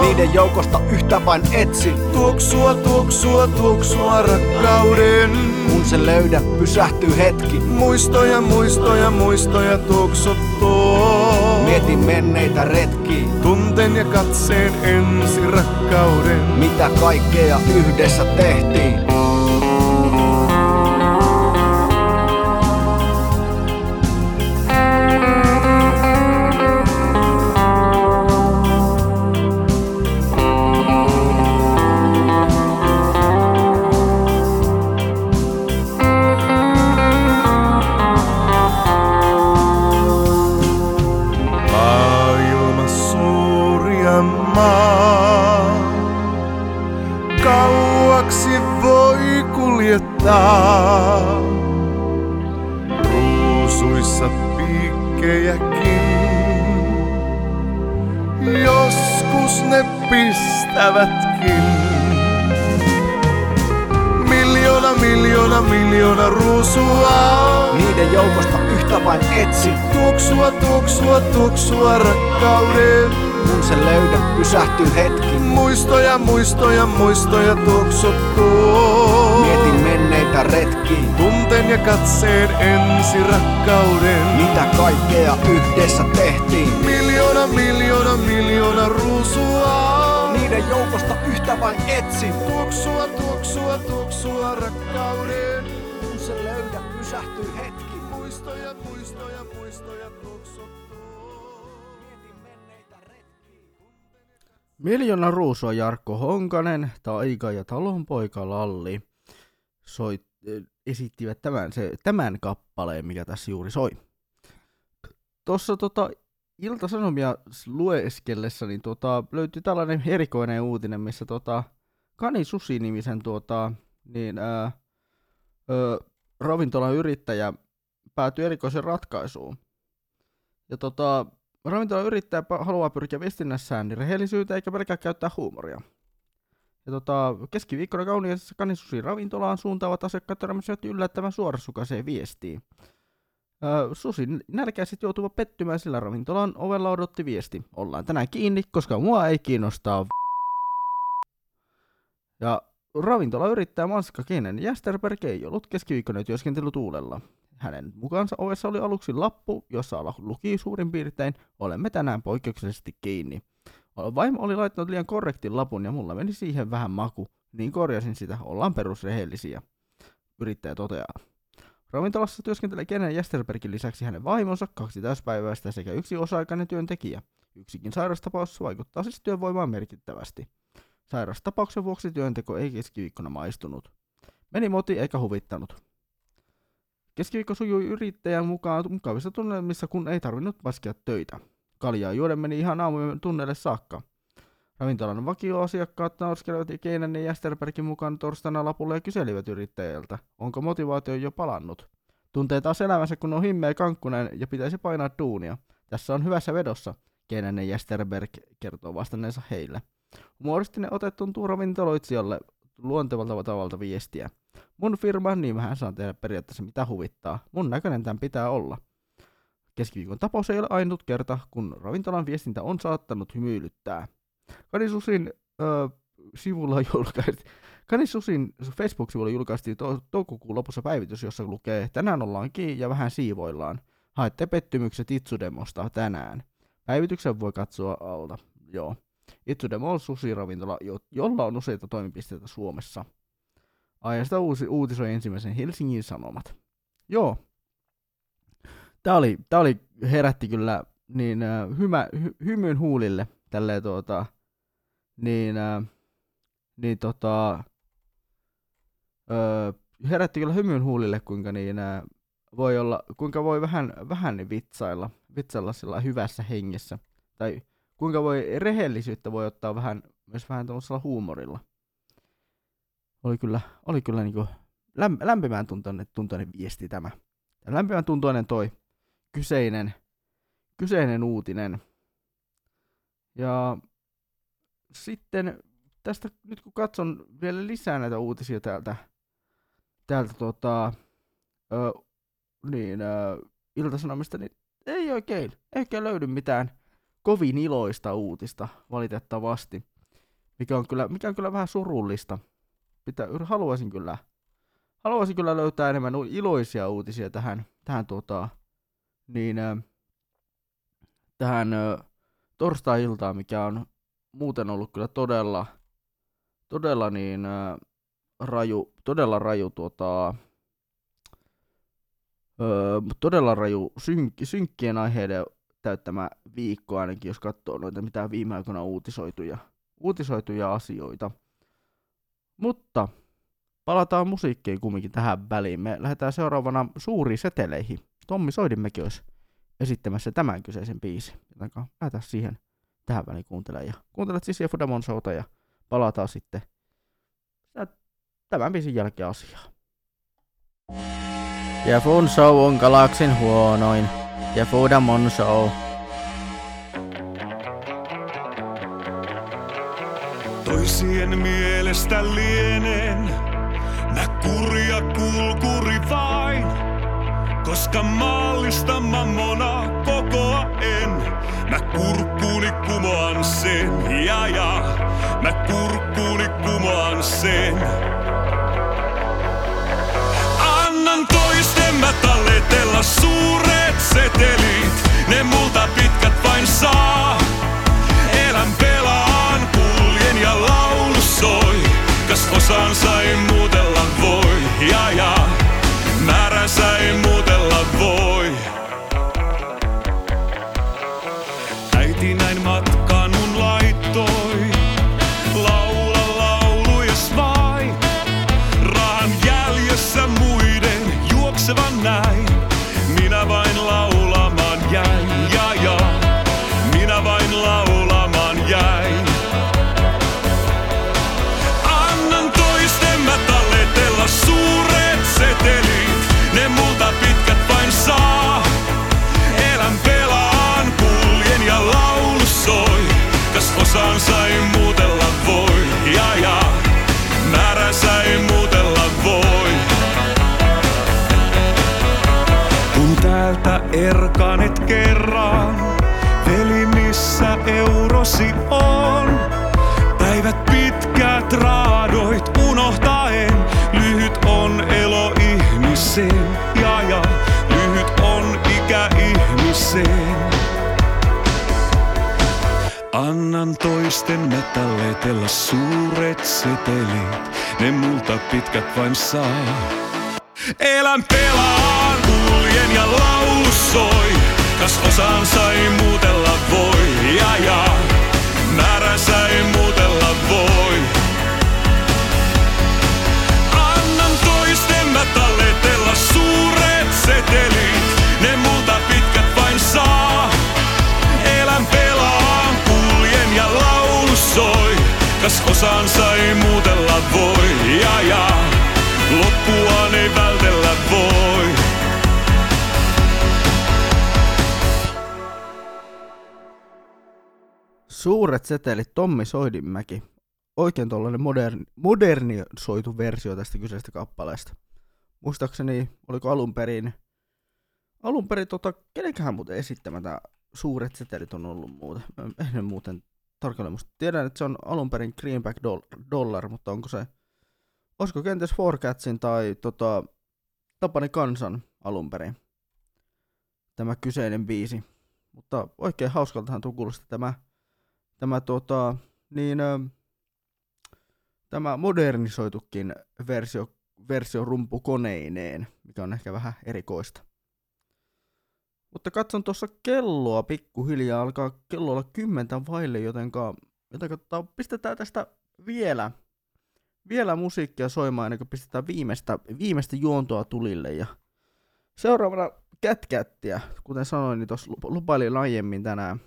Niiden joukosta yhtä vain etsin. Tuoksua, tuoksua, tuoksua rakkauden. Kun se löydä, pysähtyy hetki. Muistoja, muistoja, muistoja tuoksottoo. Mietin menneitä retkiä. Tunten ja katseen ensi rakkauden. Mitä kaikkea yhdessä tehtiin. Ja katseen ensi rakkauden. Mitä kaikkea yhdessä tehtiin. Miljoona, miljoona, miljoona ruusua. Niiden joukosta yhtä vain etsin. Tuoksua, tuoksua, tuoksua rakkauden. Kun se löydä, pysähtyy hetki. Muistoja, muistoja, muistoja. Miljoona ruusua Jarkko Honkanen, Taika ja talonpoika Lalli soit, esittivät tämän, se, tämän kappaleen, mikä tässä juuri soi. Tuossa tota, Ilta-Sanomia lueskellessa niin tota, löytyi tällainen erikoinen uutinen, missä tota, Kani Susi-nimisen tuota, niin, ää, ö, ravintolan yrittäjä päätyi erikoiseen ratkaisuun. Ja tota, ravintolan yrittäjä haluaa pyrkiä viestinnässään niin rehellisyyteen eikä pelkää käyttää huumoria. Ja tota, keskiviikkona kauniisessa kanisusi ravintolaan suuntaavat asiakkaat törmäsivät yllättävän suorasukaiseen viestiin. Öö, susi nälkäiset joutuvat pettymään, sillä ravintolan ovella odotti viesti. Ollaan tänään kiinni, koska mua ei kiinnostaa Ja ravintola yrittää Manska Kenen Jästerberg ei ollut keskiviikkona työskentelytuulella. Hänen mukaansa ovessa oli aluksi lappu, jossa luki suurin piirtein Olemme tänään poikkeuksellisesti kiinni. Vaimo oli laittanut liian korrektin lapun ja mulla meni siihen vähän maku, niin korjasin sitä, ollaan perusrehellisiä. Yrittäjä toteaa. Ravintolassa työskentelee Kenen Jästerbergin lisäksi hänen vaimonsa, kaksi täyspäiväistä sekä yksi osa-aikainen työntekijä. Yksikin sairastapaus vaikuttaa siis työvoimaan merkittävästi. Sairastapauksen vuoksi työnteko ei keskiviikkona maistunut. Meni moti eikä huvittanut. Keskiviikko sujui yrittäjän mukaan mukavissa tunnelmissa, kun ei tarvinnut laskea töitä. Kaljaa juoden meni ihan aamujen tunneille saakka. Ravintolan vakioasiakkaat nauskelevat Keinen ja Jästerbergin mukaan torstaina lapulle ja kyselivät yrittäjältä, onko motivaatio jo palannut. Tuntee taas elämänsä, kun on himmeä kankkunen ja pitäisi painaa duunia. Tässä on hyvässä vedossa, Keinen ja Jästerberg kertoo vastanneensa heille. Humoristinen ote tuntuu ravintoloitsijalle luontevalta tavalta viestiä. Mun firma, niin vähän saan tehdä periaatteessa mitä huvittaa. Mun näköinen tämän pitää olla. Keskiviikon tapaus ei ole ainut kerta, kun ravintolan viestintä on saattanut hymyilyttää. Kanisusin ö, sivulla julkaistiin, Kanisusin Facebook-sivulla julkaistiin to- toukokuun lopussa päivitys, jossa lukee Tänään ollaan kiinni ja vähän siivoillaan. Haette pettymykset Itsudemosta tänään. Päivityksen voi katsoa alta. Joo. Itsudemo on susiravintola, jo- jolla on useita toimipisteitä Suomessa. Aiheesta uusi, uutisoi ensimmäisen Helsingin Sanomat. Joo. Tää oli, tää oli herätti kyllä niin äh, hymä, hy, hymyn huulille tälleen tuota, niin, äh, niin tota, öö, herätti kyllä hymyn huulille, kuinka niin äh, voi olla, kuinka voi vähän, vähän vitsailla, vitsailla sillä hyvässä hengessä. Tai kuinka voi rehellisyyttä voi ottaa vähän, myös vähän tuollaisella huumorilla. oli kyllä, oli kyllä niinku lämp- lämpimään tuntoinen, tuntoinen viesti tämä. Ja lämpimän tuntoinen toi kyseinen, kyseinen uutinen. Ja sitten tästä nyt kun katson vielä lisää näitä uutisia täältä, täältä tota, ö, niin, ö, iltasanomista, niin ei oikein, ei oikein löydy mitään kovin iloista uutista valitettavasti, mikä on kyllä, mikä on kyllä vähän surullista. Pitä, haluaisin kyllä, haluaisin kyllä löytää enemmän iloisia uutisia tähän, tähän tota, niin, ö, tähän ö, torstai-iltaan, mikä on muuten ollut kyllä todella, todella niin ö, raju, todella raju tuota, öö, todella raju synk, synkkien aiheiden täyttämä viikko ainakin, jos katsoo noita mitä viime aikoina uutisoituja, uutisoituja asioita. Mutta palataan musiikkiin kumminkin tähän väliin. Me lähdetään seuraavana suuriin seteleihin. Tommi Soidinmäki olisi esittämässä tämän kyseisen biisin. Jotenka lähdetään siihen tähän väliin kuuntelemaan. Ja kuuntelet siis Jefudamon Showta ja palataan sitten tämän biisin jälkeen asiaan. Ja Fun Show on galaksin huonoin. Ja Fudamon Show. Toisien mielestä lienen mä kurja vain. Koska maallista mammona kokoa en. Mä kurkkuuni kumoan sen, ja ja. Mä kurkkuuni kumoan sen. Annan toisten mä talletella suuret setelit. Ne multa pitkät vain saa. Elän pelaan, kuljen ja laulu soi. Kas osansa ei muutella voi, ja ja. Saa. Elän pelaan, kuljen ja laulu soi, kas osansa ei muutella voi, ja ja. Määränsä ei muutella voi. Annan toisten mä talletella suuret setelit, ne multa pitkät vain saa. Elän pelaan, kuljen ja laulu soi, kas osansa ei muutella voi, ja ja. Loppuaan ei vältellä voi. Suuret setelit Tommi Soidinmäki. Oikein tuollainen moderni, modernisoitu versio tästä kyseisestä kappaleesta. Muistaakseni, oliko alun perin, alun perin tota, kenenkähän muuten esittämä tää suuret setelit on ollut muuten. En muuten tarkalleen muista. Tiedän, että se on alun perin Greenback Doll- Dollar, mutta onko se, olisiko kenties Forecatsin tai tota, Tapani Kansan alun perin tämä kyseinen biisi. Mutta oikein hauskaltahan tuo kuulosti tämä tämä tota, niin, ö, tämä modernisoitukin versio, versio rumpukoneineen, mikä on ehkä vähän erikoista. Mutta katson tuossa kelloa pikkuhiljaa, alkaa kello olla kymmentä vaille, jotenka, jotenka pistetään tästä vielä, vielä musiikkia soimaan ennen kuin pistetään viimeistä, viimeistä juontoa tulille. Ja seuraavana kätkättiä, kuten sanoin, niin tuossa lupailin aiemmin tänään,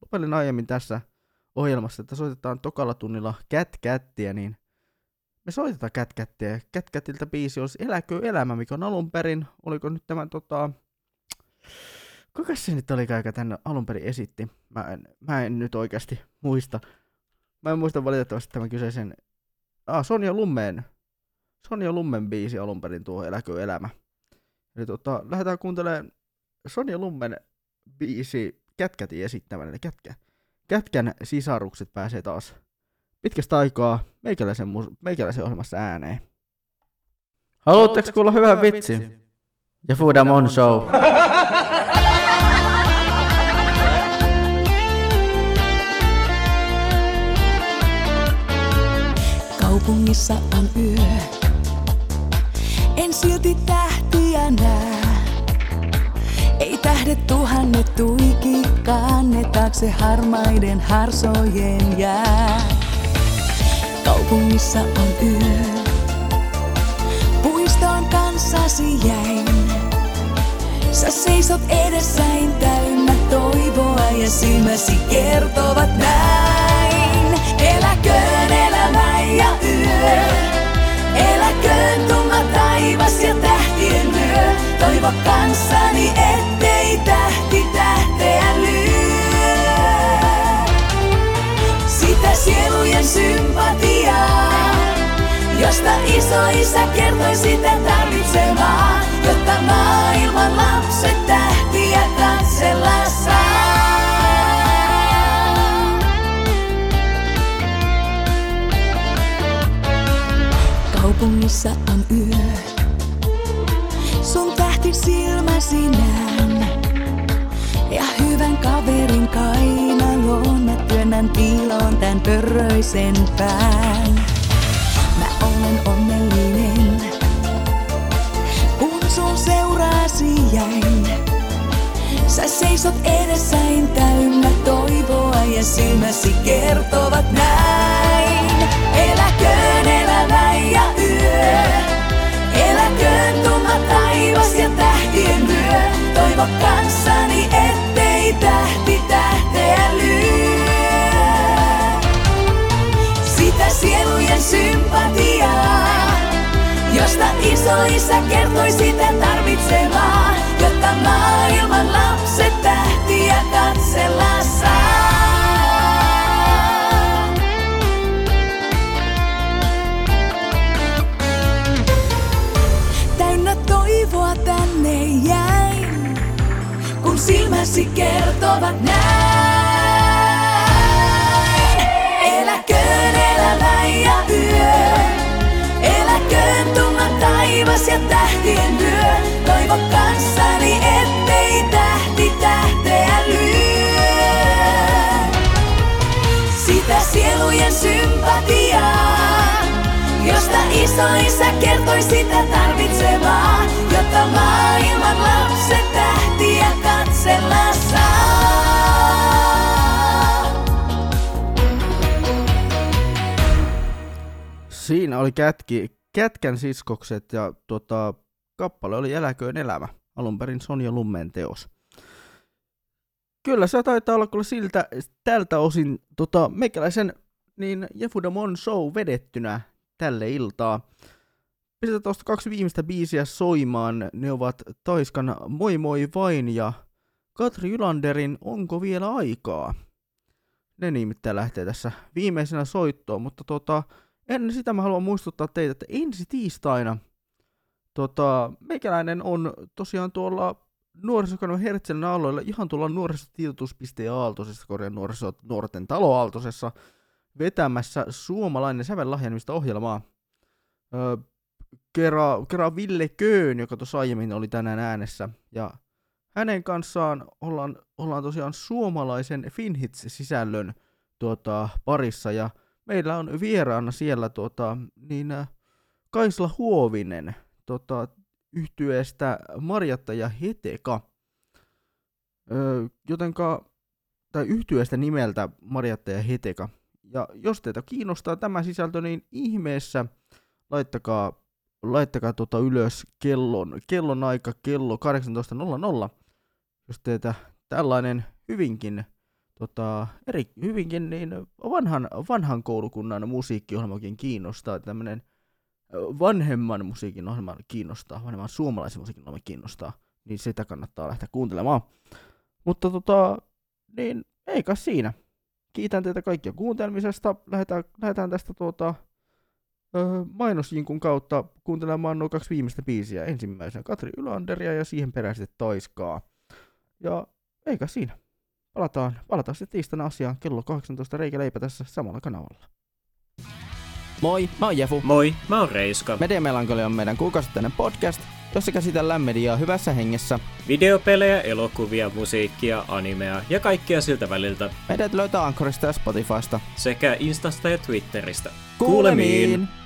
lupailin aiemmin tässä ohjelmassa, että soitetaan tokalla tunnilla kätkättiä, niin me soitetaan Kätkättiä. Kätkätiltä biisi olisi Eläkö elämä, mikä on alun perin, oliko nyt tämän tota... Kuka se nyt oli, joka tänne alun perin esitti? Mä en, mä en nyt oikeasti muista. Mä en muista valitettavasti tämän kyseisen... Ah, Sonja Lummeen. Sonja Lummen biisi alun perin tuo Eläkö elämä. Eli tota, lähdetään kuuntelemaan Sonja Lummen biisi Kätkätin esittämään, eli Kätkä. Kätkän sisarukset pääsee taas pitkästä aikaa meikäläisen, mus- meikäläisen ohjelmassa ääneen. Haluatteko kuulla hyvän vitsi? Ja Foodamon Show. *laughs* Kaupungissa on yö. En silti tähtiä näe. Ei tähdet tuhannet tuikikaan, ne taakse harmaiden harsojen jää. Kaupungissa on yö. Puistoon kanssasi jäin. Sä seisot edessäin täynnä toivoa ja silmäsi kertovat näin. Eläköön Toivo kanssani, ettei tähti tähteä lyö. Sitä sielujen sympatiaa, josta iso isä kertoi sitä tarvitsemaan, jotta maailman lapset tähtiä katsella saa. Kaupungissa on yö, tähti silmäsi näen. Ja hyvän kaverin kainaloon mä työnnän piiloon tän pörröisen pään. Mä olen onnellinen, kun sun seuraasi jäin. Sä seisot edessäin täynnä toivoa ja silmäsi kertovat näin. Eläköön elämä ja taivas ja tähtien lyö. Toivo kanssani, ettei tähti tähteä lyö. Sitä sielujen sympatiaa, josta iso isä kertoi sitä tarvitsemaan, jotta maailman lapset tähtiä katsella saa. Silmäsi kertovat näin. Eläköön elämä ja yö, eläköön tumma taivas ja tähtien lyö. Toivo kanssani, ettei tähti tähteä lyö. Sitä sielujen sympatiaa, josta iso kertoi sitä tarvitsemaan, jotta maailman lapset. Siinä oli kätki, Kätkän siskokset ja tota, kappale oli Eläköön elämä, alun perin Sonja Lummeen teos. Kyllä se taitaa olla kyllä siltä, tältä osin tota, meikäläisen niin Jefuda Mon show vedettynä tälle iltaa. Pistetään tuosta kaksi viimeistä biisiä soimaan. Ne ovat Taiskan Moi moi vain ja Katri Ylanderin Onko vielä aikaa? Ne nimittäin lähtee tässä viimeisenä soittoon, mutta tota, ennen sitä mä haluan muistuttaa teitä, että ensi tiistaina tota, meikäläinen on tosiaan tuolla nuorisokanava Hertzelin aloilla ihan tuolla nuorisotiedotus.e Aaltosessa, korjaan nuoriso, nuorten talo Aaltosessa, vetämässä suomalainen sävellahjaimista ohjelmaa. Öö, kerran Ville Köön, joka tuossa aiemmin oli tänään äänessä, ja hänen kanssaan ollaan, ollaan tosiaan suomalaisen Finhits-sisällön tuota, parissa, ja meillä on vieraana siellä tuota, niin, äh, Kaisla Huovinen tota, yhtyeestä Marjatta ja Heteka. Öö, jotenka, tai yhtyeestä nimeltä Marjatta ja Heteka. Ja jos teitä kiinnostaa tämä sisältö, niin ihmeessä laittakaa, laittakaa tota ylös kellon, kellon aika kello 18.00, jos teitä tällainen hyvinkin, tota, eri, hyvinkin niin vanhan, vanhan koulukunnan musiikkiohjelmakin kiinnostaa, tämmöinen vanhemman musiikin ohjelma kiinnostaa, vanhemman suomalaisen musiikin ohjelma kiinnostaa, niin sitä kannattaa lähteä kuuntelemaan. Mutta tota, niin eikä siinä. Kiitän teitä kaikkia kuuntelemisesta. Lähdetään, lähdetään tästä tuota, öö, mainosjinkun kautta kuuntelemaan nuo kaksi viimeistä biisiä. Ensimmäisenä Katri Ylanderia ja siihen perään sitten Taiskaa. Ja eikä siinä. Palataan, palataan sitten tiistaina asiaan kello 18 reikäleipä tässä samalla kanavalla. Moi, mä oon Jefu. Moi, mä oon Reiska. Media Melankolia on meidän kuukausittainen podcast, jossa käsitellään mediaa hyvässä hengessä. Videopelejä, elokuvia, musiikkia, animea ja kaikkea siltä väliltä. Meidät löytää Ankorista ja Spotifysta. Sekä Instasta ja Twitteristä. Kuulemiin! Istun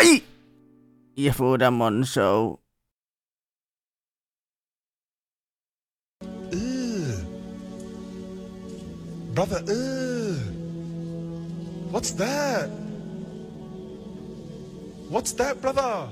ない耶夫ダモンショー。Brother, brother. What's that? What's that, brother?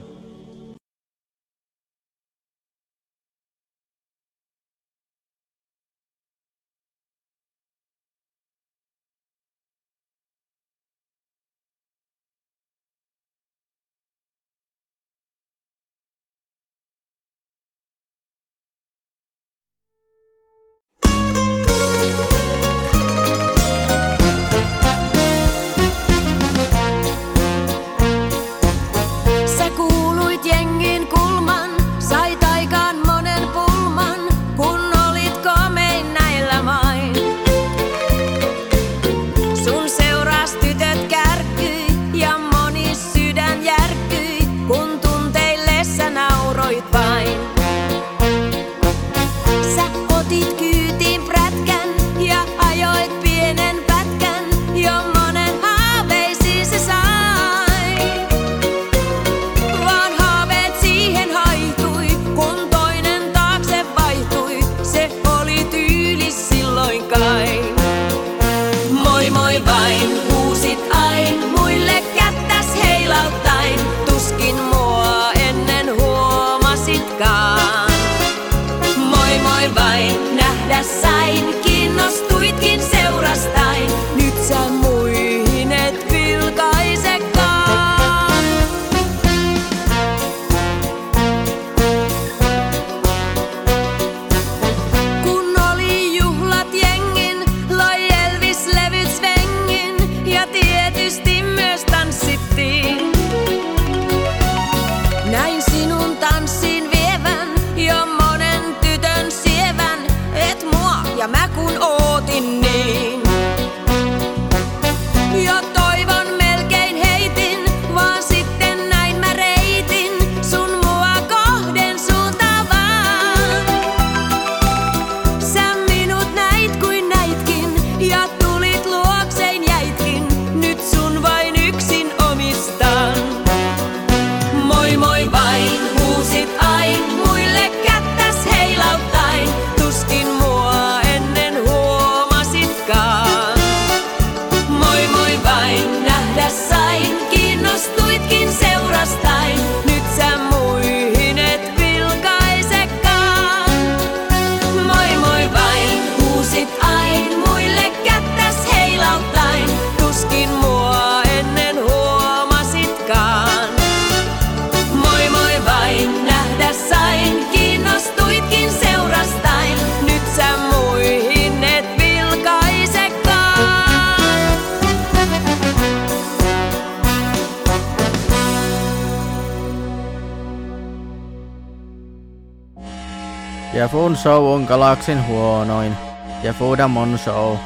Galaksin huonoin. Ja Fudamon Show.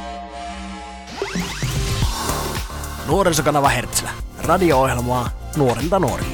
Nuorisokanava Hertzilä. Radio-ohjelmaa nuorilta nuorille.